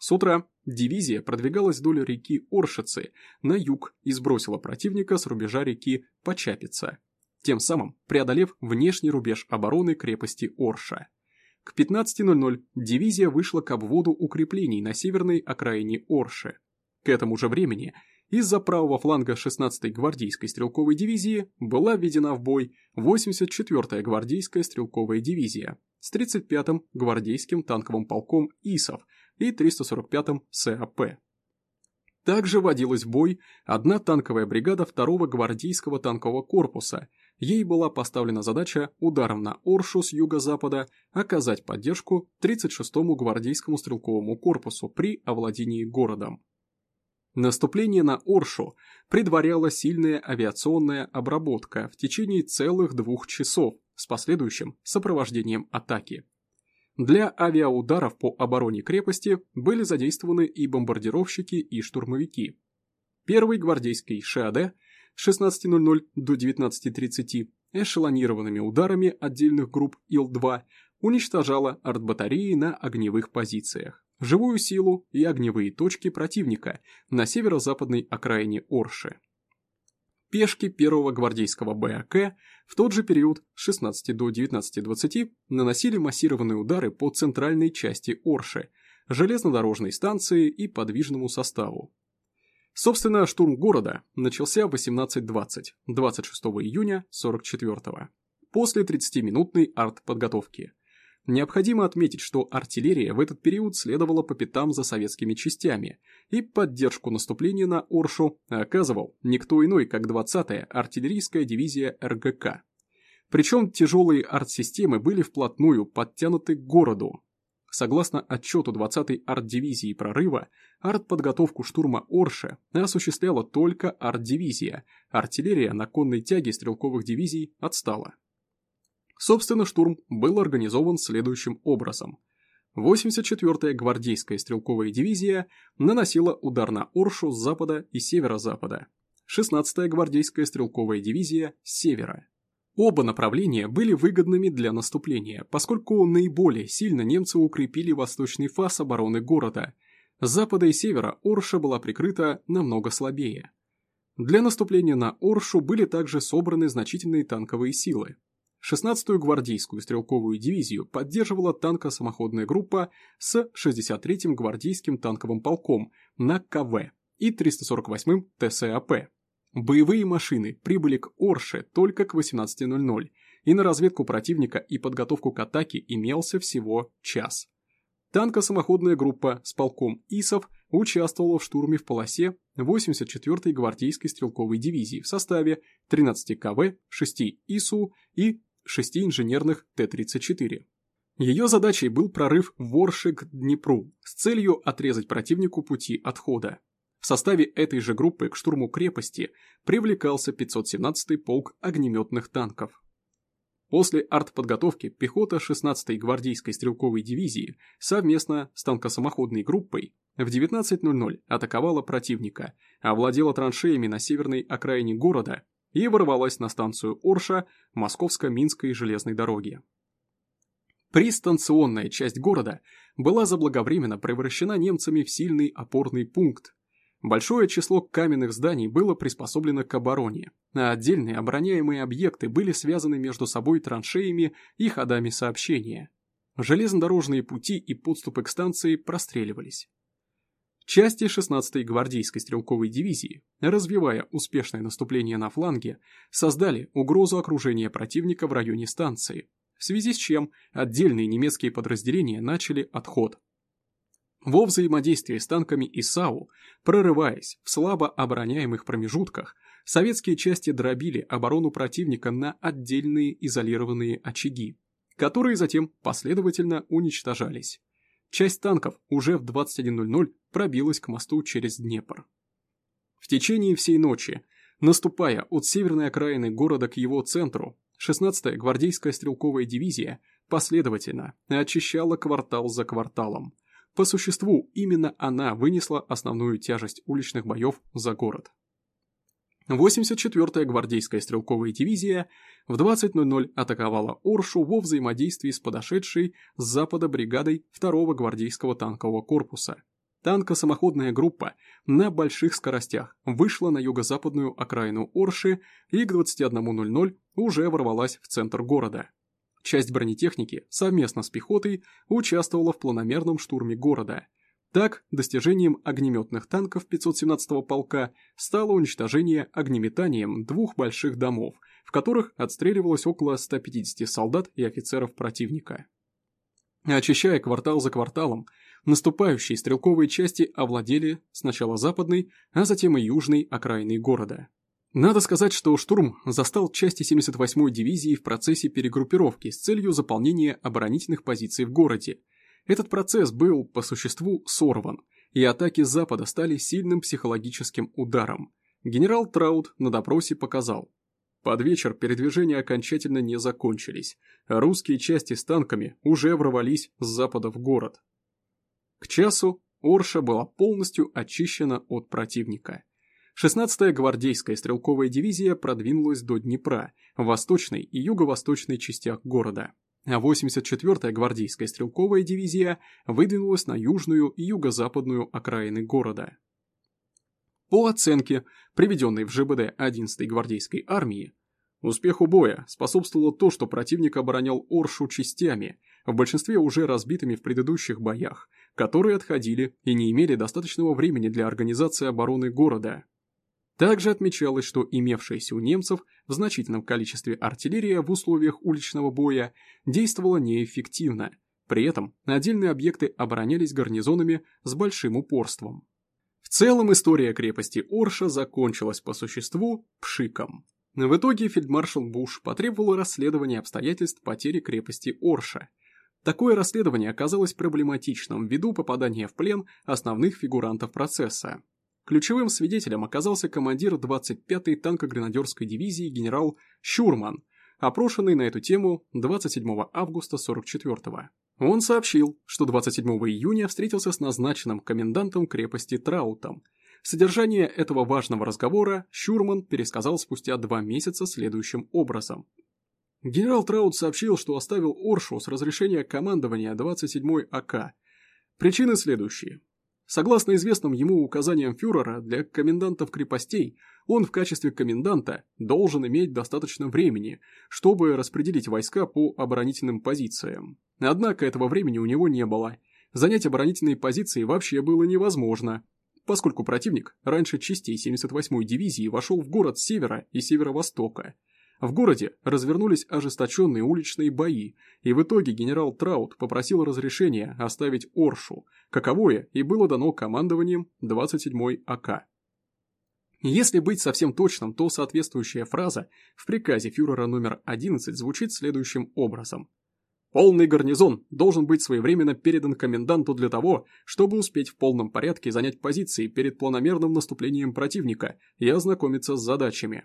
С утра дивизия продвигалась вдоль реки Оршицы на юг и сбросила противника с рубежа реки Почапица, тем самым преодолев внешний рубеж обороны крепости Орша. К 15.00 дивизия вышла к обводу укреплений на северной окраине Орши. К этому же времени из-за правого фланга 16-й гвардейской стрелковой дивизии была введена в бой 84-я гвардейская стрелковая дивизия с 35-м гвардейским танковым полком ИСов – и 345-м САП. Также вводилась в бой одна танковая бригада 2-го гвардейского танкового корпуса. Ей была поставлена задача ударом на Оршу с юго-запада оказать поддержку 36-му гвардейскому стрелковому корпусу при овладении городом. Наступление на Оршу предваряла сильная авиационная обработка в течение целых двух часов с последующим сопровождением атаки. Для авиаударов по обороне крепости были задействованы и бомбардировщики, и штурмовики. Первый гвардейский ШАД с 16.00 до 19.30 эшелонированными ударами отдельных групп Ил-2 уничтожала артбатареи на огневых позициях, живую силу и огневые точки противника на северо-западной окраине Орши. Пешки первого гвардейского БАК в тот же период с 16 до 19.20 наносили массированные удары по центральной части Орши, железнодорожной станции и подвижному составу. Собственно, штурм города начался в 18.20, 26 июня 44 -го, после 30-минутной артподготовки. Необходимо отметить, что артиллерия в этот период следовала по пятам за советскими частями, и поддержку наступления на Оршу оказывал никто иной, как 20-я артиллерийская дивизия РГК. Причем тяжелые артсистемы были вплотную подтянуты к городу. Согласно отчету 20-й арт-дивизии прорыва, артподготовку штурма Орше осуществляла только арт-дивизия, артиллерия на конной тяге стрелковых дивизий отстала. Собственно, штурм был организован следующим образом. 84-я гвардейская стрелковая дивизия наносила удар на Оршу с запада и северо-запада. 16-я гвардейская стрелковая дивизия с севера. Оба направления были выгодными для наступления, поскольку наиболее сильно немцы укрепили восточный фас обороны города. С запада и севера Орша была прикрыта намного слабее. Для наступления на Оршу были также собраны значительные танковые силы. 16-ю гвардейскую стрелковую дивизию поддерживала танко-самоходная группа с 63-м гвардейским танковым полком на КВ и 348-м ТСАП. Боевые машины прибыли к Орше только к 18.00, и на разведку противника и подготовку к атаке имелся всего час. Танко-самоходная группа с полком ИСов участвовала в штурме в полосе 84-й гвардейской стрелковой дивизии в составе 13 КВ, 6 ИСУ и шести инженерных Т-34. Ее задачей был прорыв Ворши к Днепру с целью отрезать противнику пути отхода. В составе этой же группы к штурму крепости привлекался 517-й полк огнеметных танков. После артподготовки пехота 16-й гвардейской стрелковой дивизии совместно с танкосамоходной группой в 19.00 атаковала противника, овладела траншеями на северной окраине города и ворвалась на станцию Орша Московско-Минской железной дороги. Пристанционная часть города была заблаговременно превращена немцами в сильный опорный пункт. Большое число каменных зданий было приспособлено к обороне, а отдельные обороняемые объекты были связаны между собой траншеями и ходами сообщения. Железнодорожные пути и подступы к станции простреливались. Части 16-й гвардейской стрелковой дивизии, развивая успешное наступление на фланге, создали угрозу окружения противника в районе станции, в связи с чем отдельные немецкие подразделения начали отход. Во взаимодействии с танками и САУ, прорываясь в слабо обороняемых промежутках, советские части дробили оборону противника на отдельные изолированные очаги, которые затем последовательно уничтожались. Часть танков уже в 21.00 пробилась к мосту через Днепр. В течение всей ночи, наступая от северной окраины города к его центру, 16-я гвардейская стрелковая дивизия последовательно очищала квартал за кварталом. По существу, именно она вынесла основную тяжесть уличных боев за город. 84-я гвардейская стрелковая дивизия в 20.00 атаковала Оршу во взаимодействии с подошедшей с запада бригадой 2-го гвардейского танкового корпуса. Танко-самоходная группа на больших скоростях вышла на юго-западную окраину Орши и к 21.00 уже ворвалась в центр города. Часть бронетехники совместно с пехотой участвовала в планомерном штурме города – так, достижением огнеметных танков 517-го полка стало уничтожение огнеметанием двух больших домов, в которых отстреливалось около 150 солдат и офицеров противника. Очищая квартал за кварталом, наступающие стрелковые части овладели сначала западной, а затем и южной окраиной города. Надо сказать, что штурм застал части 78-й дивизии в процессе перегруппировки с целью заполнения оборонительных позиций в городе, этот процесс был, по существу, сорван, и атаки Запада стали сильным психологическим ударом. Генерал Траут на допросе показал. Под вечер передвижения окончательно не закончились, русские части с танками уже ворвались с запада в город. К часу Орша была полностью очищена от противника. 16-я гвардейская стрелковая дивизия продвинулась до Днепра, в восточной и юго-восточной частях города, а 84-я гвардейская стрелковая дивизия выдвинулась на южную и юго-западную окраины города. По оценке, приведенной в ЖБД 11-й гвардейской армии, успеху боя способствовало то, что противник оборонял Оршу частями, в большинстве уже разбитыми в предыдущих боях, которые отходили и не имели достаточного времени для организации обороны города. Также отмечалось, что имевшаяся у немцев в значительном количестве артиллерия в условиях уличного боя действовала неэффективно, при этом отдельные объекты оборонялись гарнизонами с большим упорством. В целом история крепости Орша закончилась по существу пшиком. В итоге фельдмаршал Буш потребовал расследования обстоятельств потери крепости Орша. Такое расследование оказалось проблематичным ввиду попадания в плен основных фигурантов процесса. Ключевым свидетелем оказался командир 25-й танкогренадерской дивизии генерал Щурман, опрошенный на эту тему 27 августа 44-го. Он сообщил, что 27 июня встретился с назначенным комендантом крепости Траутом. Содержание этого важного разговора Щурман пересказал спустя два месяца следующим образом. Генерал Траут сообщил, что оставил Оршу с разрешения командования 27-й АК. Причины следующие. Согласно известным ему указаниям фюрера, для комендантов крепостей он в качестве коменданта должен иметь достаточно времени, чтобы распределить войска по оборонительным позициям. Однако этого времени у него не было. Занять оборонительные позиции вообще было невозможно, поскольку противник раньше частей 78-й дивизии вошел в город с севера и северо-востока. В городе развернулись ожесточенные уличные бои, и в итоге генерал Траут попросил разрешения оставить Оршу, каковое и было дано командованием 27-й АК. Если быть совсем точным, то соответствующая фраза в приказе фюрера номер 11 звучит следующим образом. Полный гарнизон должен быть своевременно передан коменданту для того, чтобы успеть в полном порядке занять позиции перед планомерным наступлением противника и ознакомиться с задачами.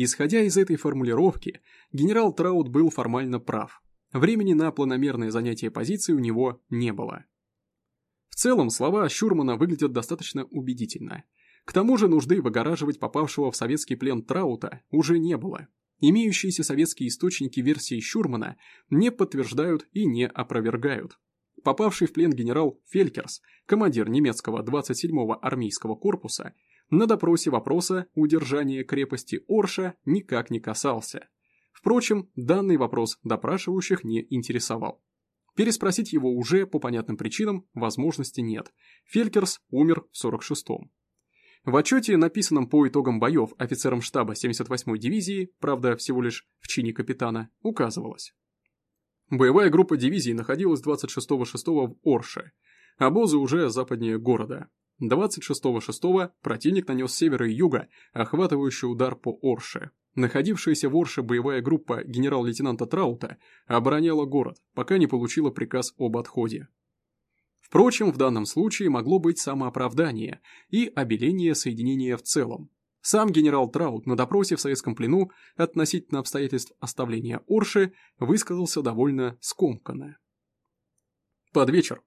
Исходя из этой формулировки, генерал Траут был формально прав. Времени на планомерное занятие позиции у него не было. В целом, слова Щурмана выглядят достаточно убедительно. К тому же нужды выгораживать попавшего в советский плен Траута уже не было. Имеющиеся советские источники версии Щурмана не подтверждают и не опровергают. Попавший в плен генерал Фелькерс, командир немецкого 27-го армейского корпуса, на допросе вопроса удержания крепости Орша никак не касался. Впрочем, данный вопрос допрашивающих не интересовал. Переспросить его уже по понятным причинам возможности нет. Фелькерс умер в 46-м. В отчете, написанном по итогам боев офицером штаба 78-й дивизии, правда всего лишь в чине капитана, указывалось. Боевая группа дивизии находилась 26-6 в Орше, обозы уже западнее города. 26-6 противник нанес севера и юга охватывающий удар по Орше. Находившаяся в Орше боевая группа генерал-лейтенанта Траута обороняла город, пока не получила приказ об отходе. Впрочем, в данном случае могло быть самооправдание и обеление соединения в целом. Сам генерал Траут на допросе в советском плену относительно обстоятельств оставления Орши высказался довольно скомканно. Под вечер.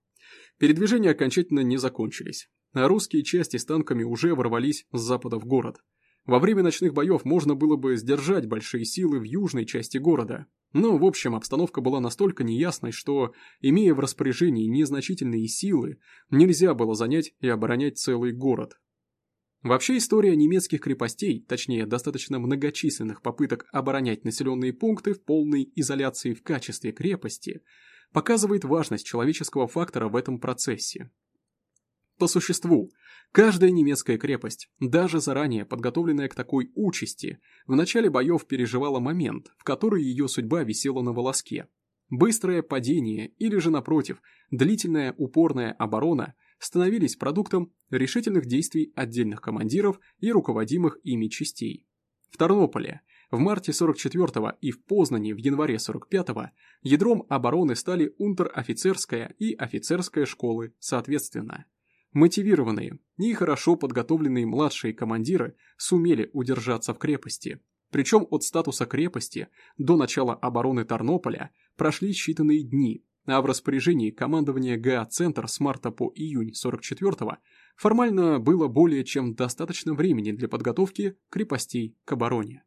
Передвижения окончательно не закончились а русские части с танками уже ворвались с запада в город. Во время ночных боев можно было бы сдержать большие силы в южной части города, но, в общем, обстановка была настолько неясной, что, имея в распоряжении незначительные силы, нельзя было занять и оборонять целый город. Вообще история немецких крепостей, точнее, достаточно многочисленных попыток оборонять населенные пункты в полной изоляции в качестве крепости, показывает важность человеческого фактора в этом процессе. По существу, каждая немецкая крепость, даже заранее подготовленная к такой участи, в начале боев переживала момент, в который ее судьба висела на волоске. Быстрое падение или же, напротив, длительная упорная оборона становились продуктом решительных действий отдельных командиров и руководимых ими частей. В Тарнополе в марте 44-го и в Познане в январе 45-го ядром обороны стали унтер-офицерская и офицерская школы соответственно – Мотивированные и хорошо подготовленные младшие командиры сумели удержаться в крепости. Причем от статуса крепости до начала обороны Тарнополя прошли считанные дни, а в распоряжении командования ГА-центр с марта по июнь 44-го формально было более чем достаточно времени для подготовки крепостей к обороне.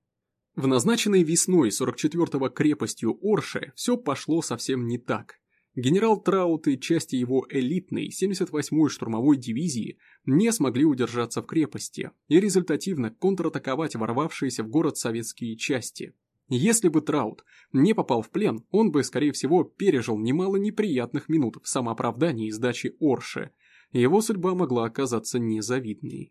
В назначенной весной 44-го крепостью Орше все пошло совсем не так. Генерал Траут и части его элитной 78-й штурмовой дивизии не смогли удержаться в крепости и результативно контратаковать ворвавшиеся в город советские части. Если бы Траут не попал в плен, он бы, скорее всего, пережил немало неприятных минут в самооправдании сдачи Орше. Его судьба могла оказаться незавидной.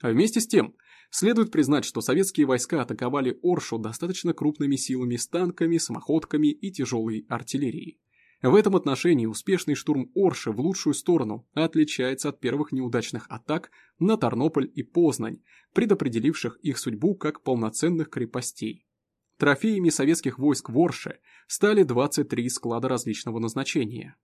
А вместе с тем, следует признать, что советские войска атаковали Оршу достаточно крупными силами с танками, самоходками и тяжелой артиллерией. В этом отношении успешный штурм Орши в лучшую сторону отличается от первых неудачных атак на Тарнополь и Познань, предопределивших их судьбу как полноценных крепостей. Трофеями советских войск в Орше стали 23 склада различного назначения.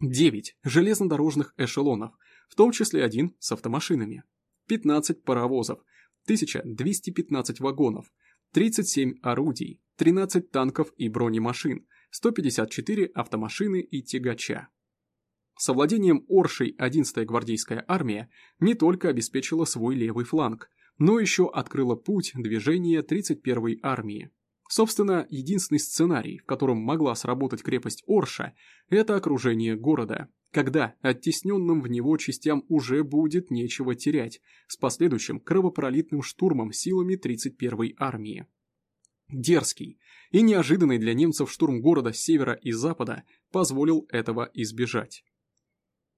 9 железнодорожных эшелонов, в том числе один с автомашинами. 15 паровозов, 1215 вагонов, 37 орудий, 13 танков и бронемашин, 154 автомашины и тягача. С овладением Оршей 11-я гвардейская армия не только обеспечила свой левый фланг, но еще открыла путь движения 31-й армии. Собственно, единственный сценарий, в котором могла сработать крепость Орша, это окружение города, когда оттесненным в него частям уже будет нечего терять, с последующим кровопролитным штурмом силами 31-й армии. Дерзкий и неожиданный для немцев штурм города с севера и запада позволил этого избежать.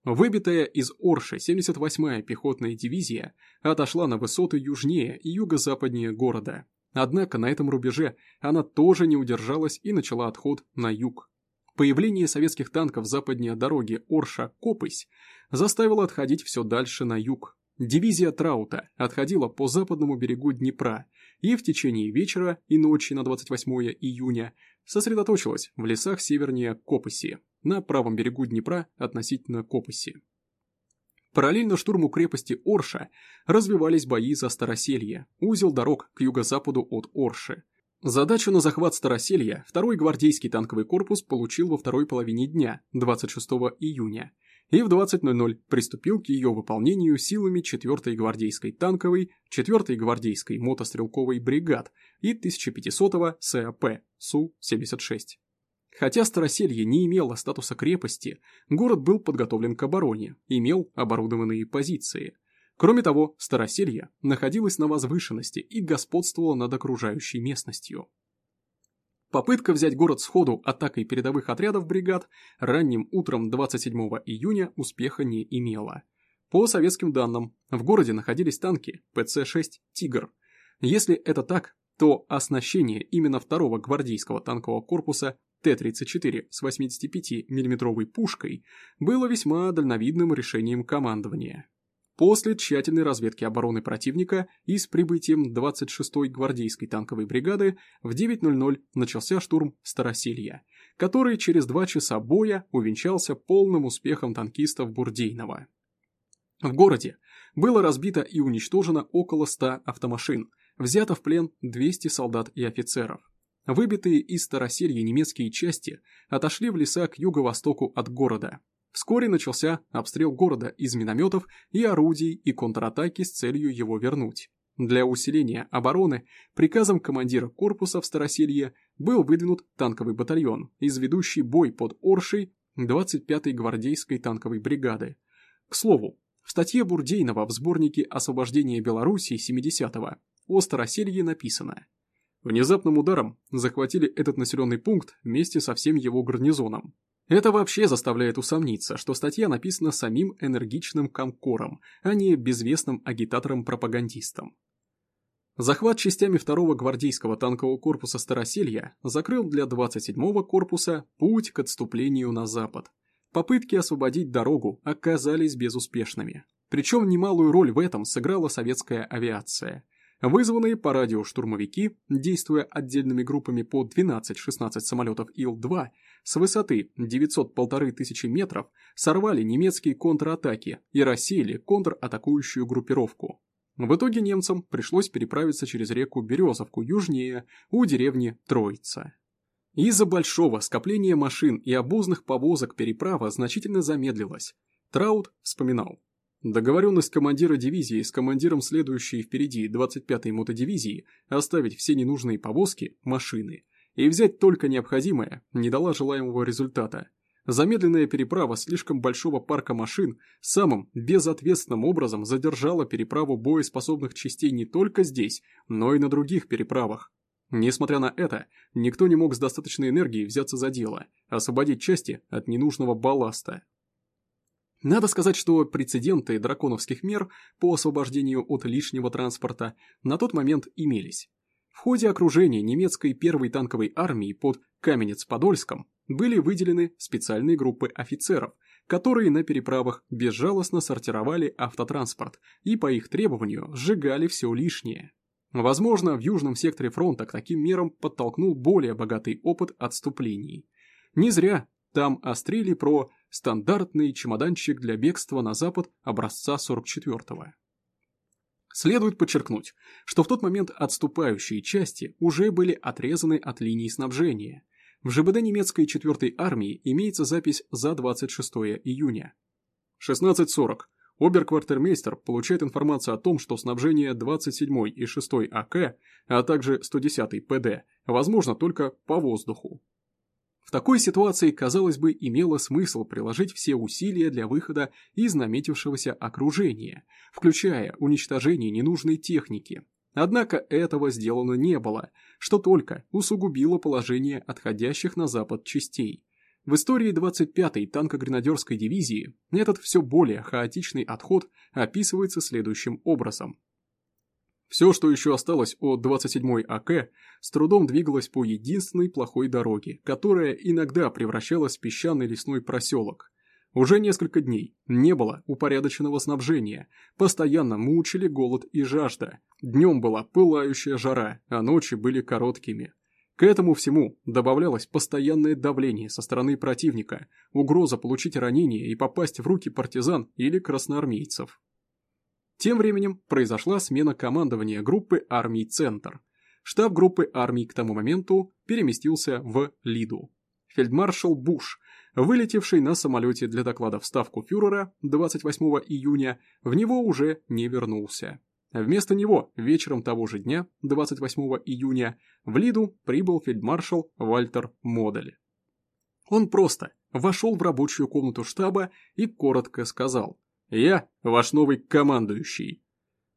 Выбитая из Орши 78-я пехотная дивизия отошла на высоты южнее и юго-западнее города. Однако на этом рубеже она тоже не удержалась и начала отход на юг. Появление советских танков западнее дороги Орша-Копысь заставило отходить все дальше на юг. Дивизия Траута отходила по западному берегу Днепра и в течение вечера и ночи на 28 июня сосредоточилась в лесах севернее Копоси, на правом берегу Днепра относительно Копоси. Параллельно штурму крепости Орша развивались бои за Староселье, узел дорог к юго-западу от Орши. Задачу на захват Староселья второй гвардейский танковый корпус получил во второй половине дня, 26 июня, и в 20.00 приступил к ее выполнению силами 4-й гвардейской танковой, 4-й гвардейской мотострелковой бригад и 1500-го САП Су-76. Хотя Староселье не имело статуса крепости, город был подготовлен к обороне, имел оборудованные позиции. Кроме того, Староселье находилось на возвышенности и господствовало над окружающей местностью. Попытка взять город сходу атакой передовых отрядов бригад ранним утром 27 июня успеха не имела. По советским данным, в городе находились танки ПЦ-6 «Тигр». Если это так, то оснащение именно второго гвардейского танкового корпуса Т-34 с 85 миллиметровой пушкой было весьма дальновидным решением командования. После тщательной разведки обороны противника и с прибытием 26-й гвардейской танковой бригады в 9.00 начался штурм Староселья, который через два часа боя увенчался полным успехом танкистов Бурдейного. В городе было разбито и уничтожено около 100 автомашин, взято в плен 200 солдат и офицеров. Выбитые из Староселья немецкие части отошли в леса к юго-востоку от города, Вскоре начался обстрел города из минометов и орудий и контратаки с целью его вернуть. Для усиления обороны приказом командира корпуса в Староселье был выдвинут танковый батальон из ведущий бой под Оршей 25-й гвардейской танковой бригады. К слову, в статье Бурдейнова в сборнике «Освобождение Белоруссии» 70-го о Староселье написано Внезапным ударом захватили этот населенный пункт вместе со всем его гарнизоном. Это вообще заставляет усомниться, что статья написана самим энергичным комкором, а не безвестным агитатором-пропагандистом. Захват частями 2-го гвардейского танкового корпуса Староселья закрыл для 27-го корпуса путь к отступлению на запад. Попытки освободить дорогу оказались безуспешными. Причем немалую роль в этом сыграла советская авиация. Вызванные по радио штурмовики, действуя отдельными группами по 12-16 самолетов Ил-2, с высоты 900-1500 тысячи метров сорвали немецкие контратаки и рассеяли контратакующую группировку. В итоге немцам пришлось переправиться через реку Березовку южнее, у деревни Троица. Из-за большого скопления машин и обозных повозок переправа значительно замедлилась. Траут вспоминал. Договоренность командира дивизии с командиром следующей впереди 25-й мотодивизии оставить все ненужные повозки, машины, и взять только необходимое не дала желаемого результата. Замедленная переправа слишком большого парка машин самым безответственным образом задержала переправу боеспособных частей не только здесь, но и на других переправах. Несмотря на это, никто не мог с достаточной энергией взяться за дело, освободить части от ненужного балласта. Надо сказать, что прецеденты драконовских мер по освобождению от лишнего транспорта на тот момент имелись. В ходе окружения немецкой первой танковой армии под Каменец-Подольском были выделены специальные группы офицеров, которые на переправах безжалостно сортировали автотранспорт и по их требованию сжигали все лишнее. Возможно, в южном секторе фронта к таким мерам подтолкнул более богатый опыт отступлений. Не зря там острили про стандартный чемоданчик для бегства на запад образца 44-го. Следует подчеркнуть, что в тот момент отступающие части уже были отрезаны от линии снабжения. В ЖБД немецкой 4-й армии имеется запись за 26 июня. 16.40. Оберквартирмейстер получает информацию о том, что снабжение 27 и 6 АК, а также 110 ПД, возможно только по воздуху. В такой ситуации, казалось бы, имело смысл приложить все усилия для выхода из наметившегося окружения, включая уничтожение ненужной техники. Однако этого сделано не было, что только усугубило положение отходящих на запад частей. В истории 25-й танко-гренадерской дивизии этот все более хаотичный отход описывается следующим образом. Все, что еще осталось от 27-й АК, с трудом двигалось по единственной плохой дороге, которая иногда превращалась в песчаный лесной проселок. Уже несколько дней не было упорядоченного снабжения, постоянно мучили голод и жажда. Днем была пылающая жара, а ночи были короткими. К этому всему добавлялось постоянное давление со стороны противника, угроза получить ранение и попасть в руки партизан или красноармейцев. Тем временем произошла смена командования группы армий «Центр». Штаб группы армий к тому моменту переместился в Лиду. Фельдмаршал Буш, вылетевший на самолете для доклада в ставку фюрера 28 июня, в него уже не вернулся. Вместо него вечером того же дня, 28 июня, в Лиду прибыл фельдмаршал Вальтер Модель. Он просто вошел в рабочую комнату штаба и коротко сказал я ваш новый командующий.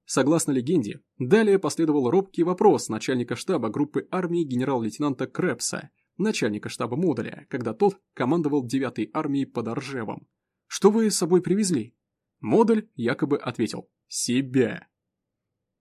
Согласно легенде, далее последовал робкий вопрос начальника штаба группы армии генерал-лейтенанта Крепса, начальника штаба Модуля, когда тот командовал 9-й армией под Оржевом. «Что вы с собой привезли?» Модуль якобы ответил «Себя».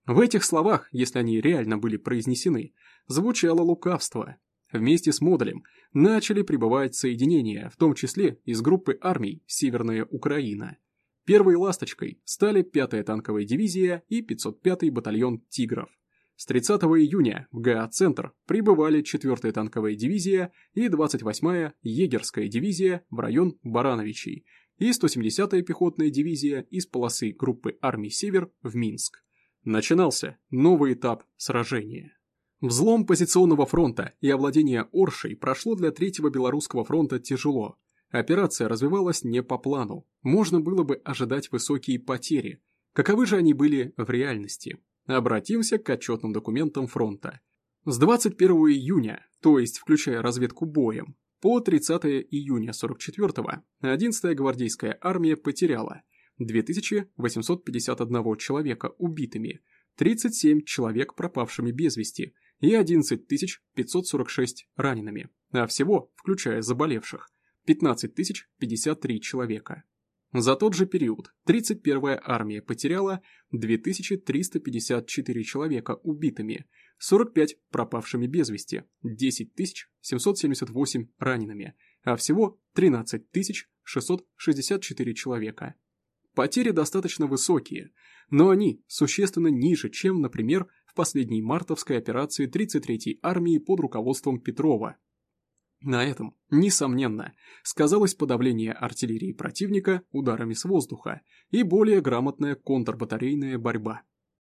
В этих словах, если они реально были произнесены, звучало лукавство. Вместе с модулем начали прибывать соединения, в том числе из группы армий «Северная Украина», Первой «Ласточкой» стали 5-я танковая дивизия и 505-й батальон «Тигров». С 30 июня в ГА-центр прибывали 4-я танковая дивизия и 28-я егерская дивизия в район Барановичей и 170-я пехотная дивизия из полосы группы армий «Север» в Минск. Начинался новый этап сражения. Взлом позиционного фронта и овладение Оршей прошло для Третьего Белорусского фронта тяжело – Операция развивалась не по плану. Можно было бы ожидать высокие потери. Каковы же они были в реальности? Обратимся к отчетным документам фронта. С 21 июня, то есть включая разведку боем, по 30 июня 44-го 11-я гвардейская армия потеряла 2851 человека убитыми, 37 человек пропавшими без вести и 11546 ранеными, а всего, включая заболевших, 15 053 человека. За тот же период 31-я армия потеряла 2354 человека убитыми, 45 пропавшими без вести, 10 778 ранеными, а всего 13 664 человека. Потери достаточно высокие, но они существенно ниже, чем, например, в последней мартовской операции 33-й армии под руководством Петрова. На этом, несомненно, сказалось подавление артиллерии противника ударами с воздуха и более грамотная контрбатарейная борьба.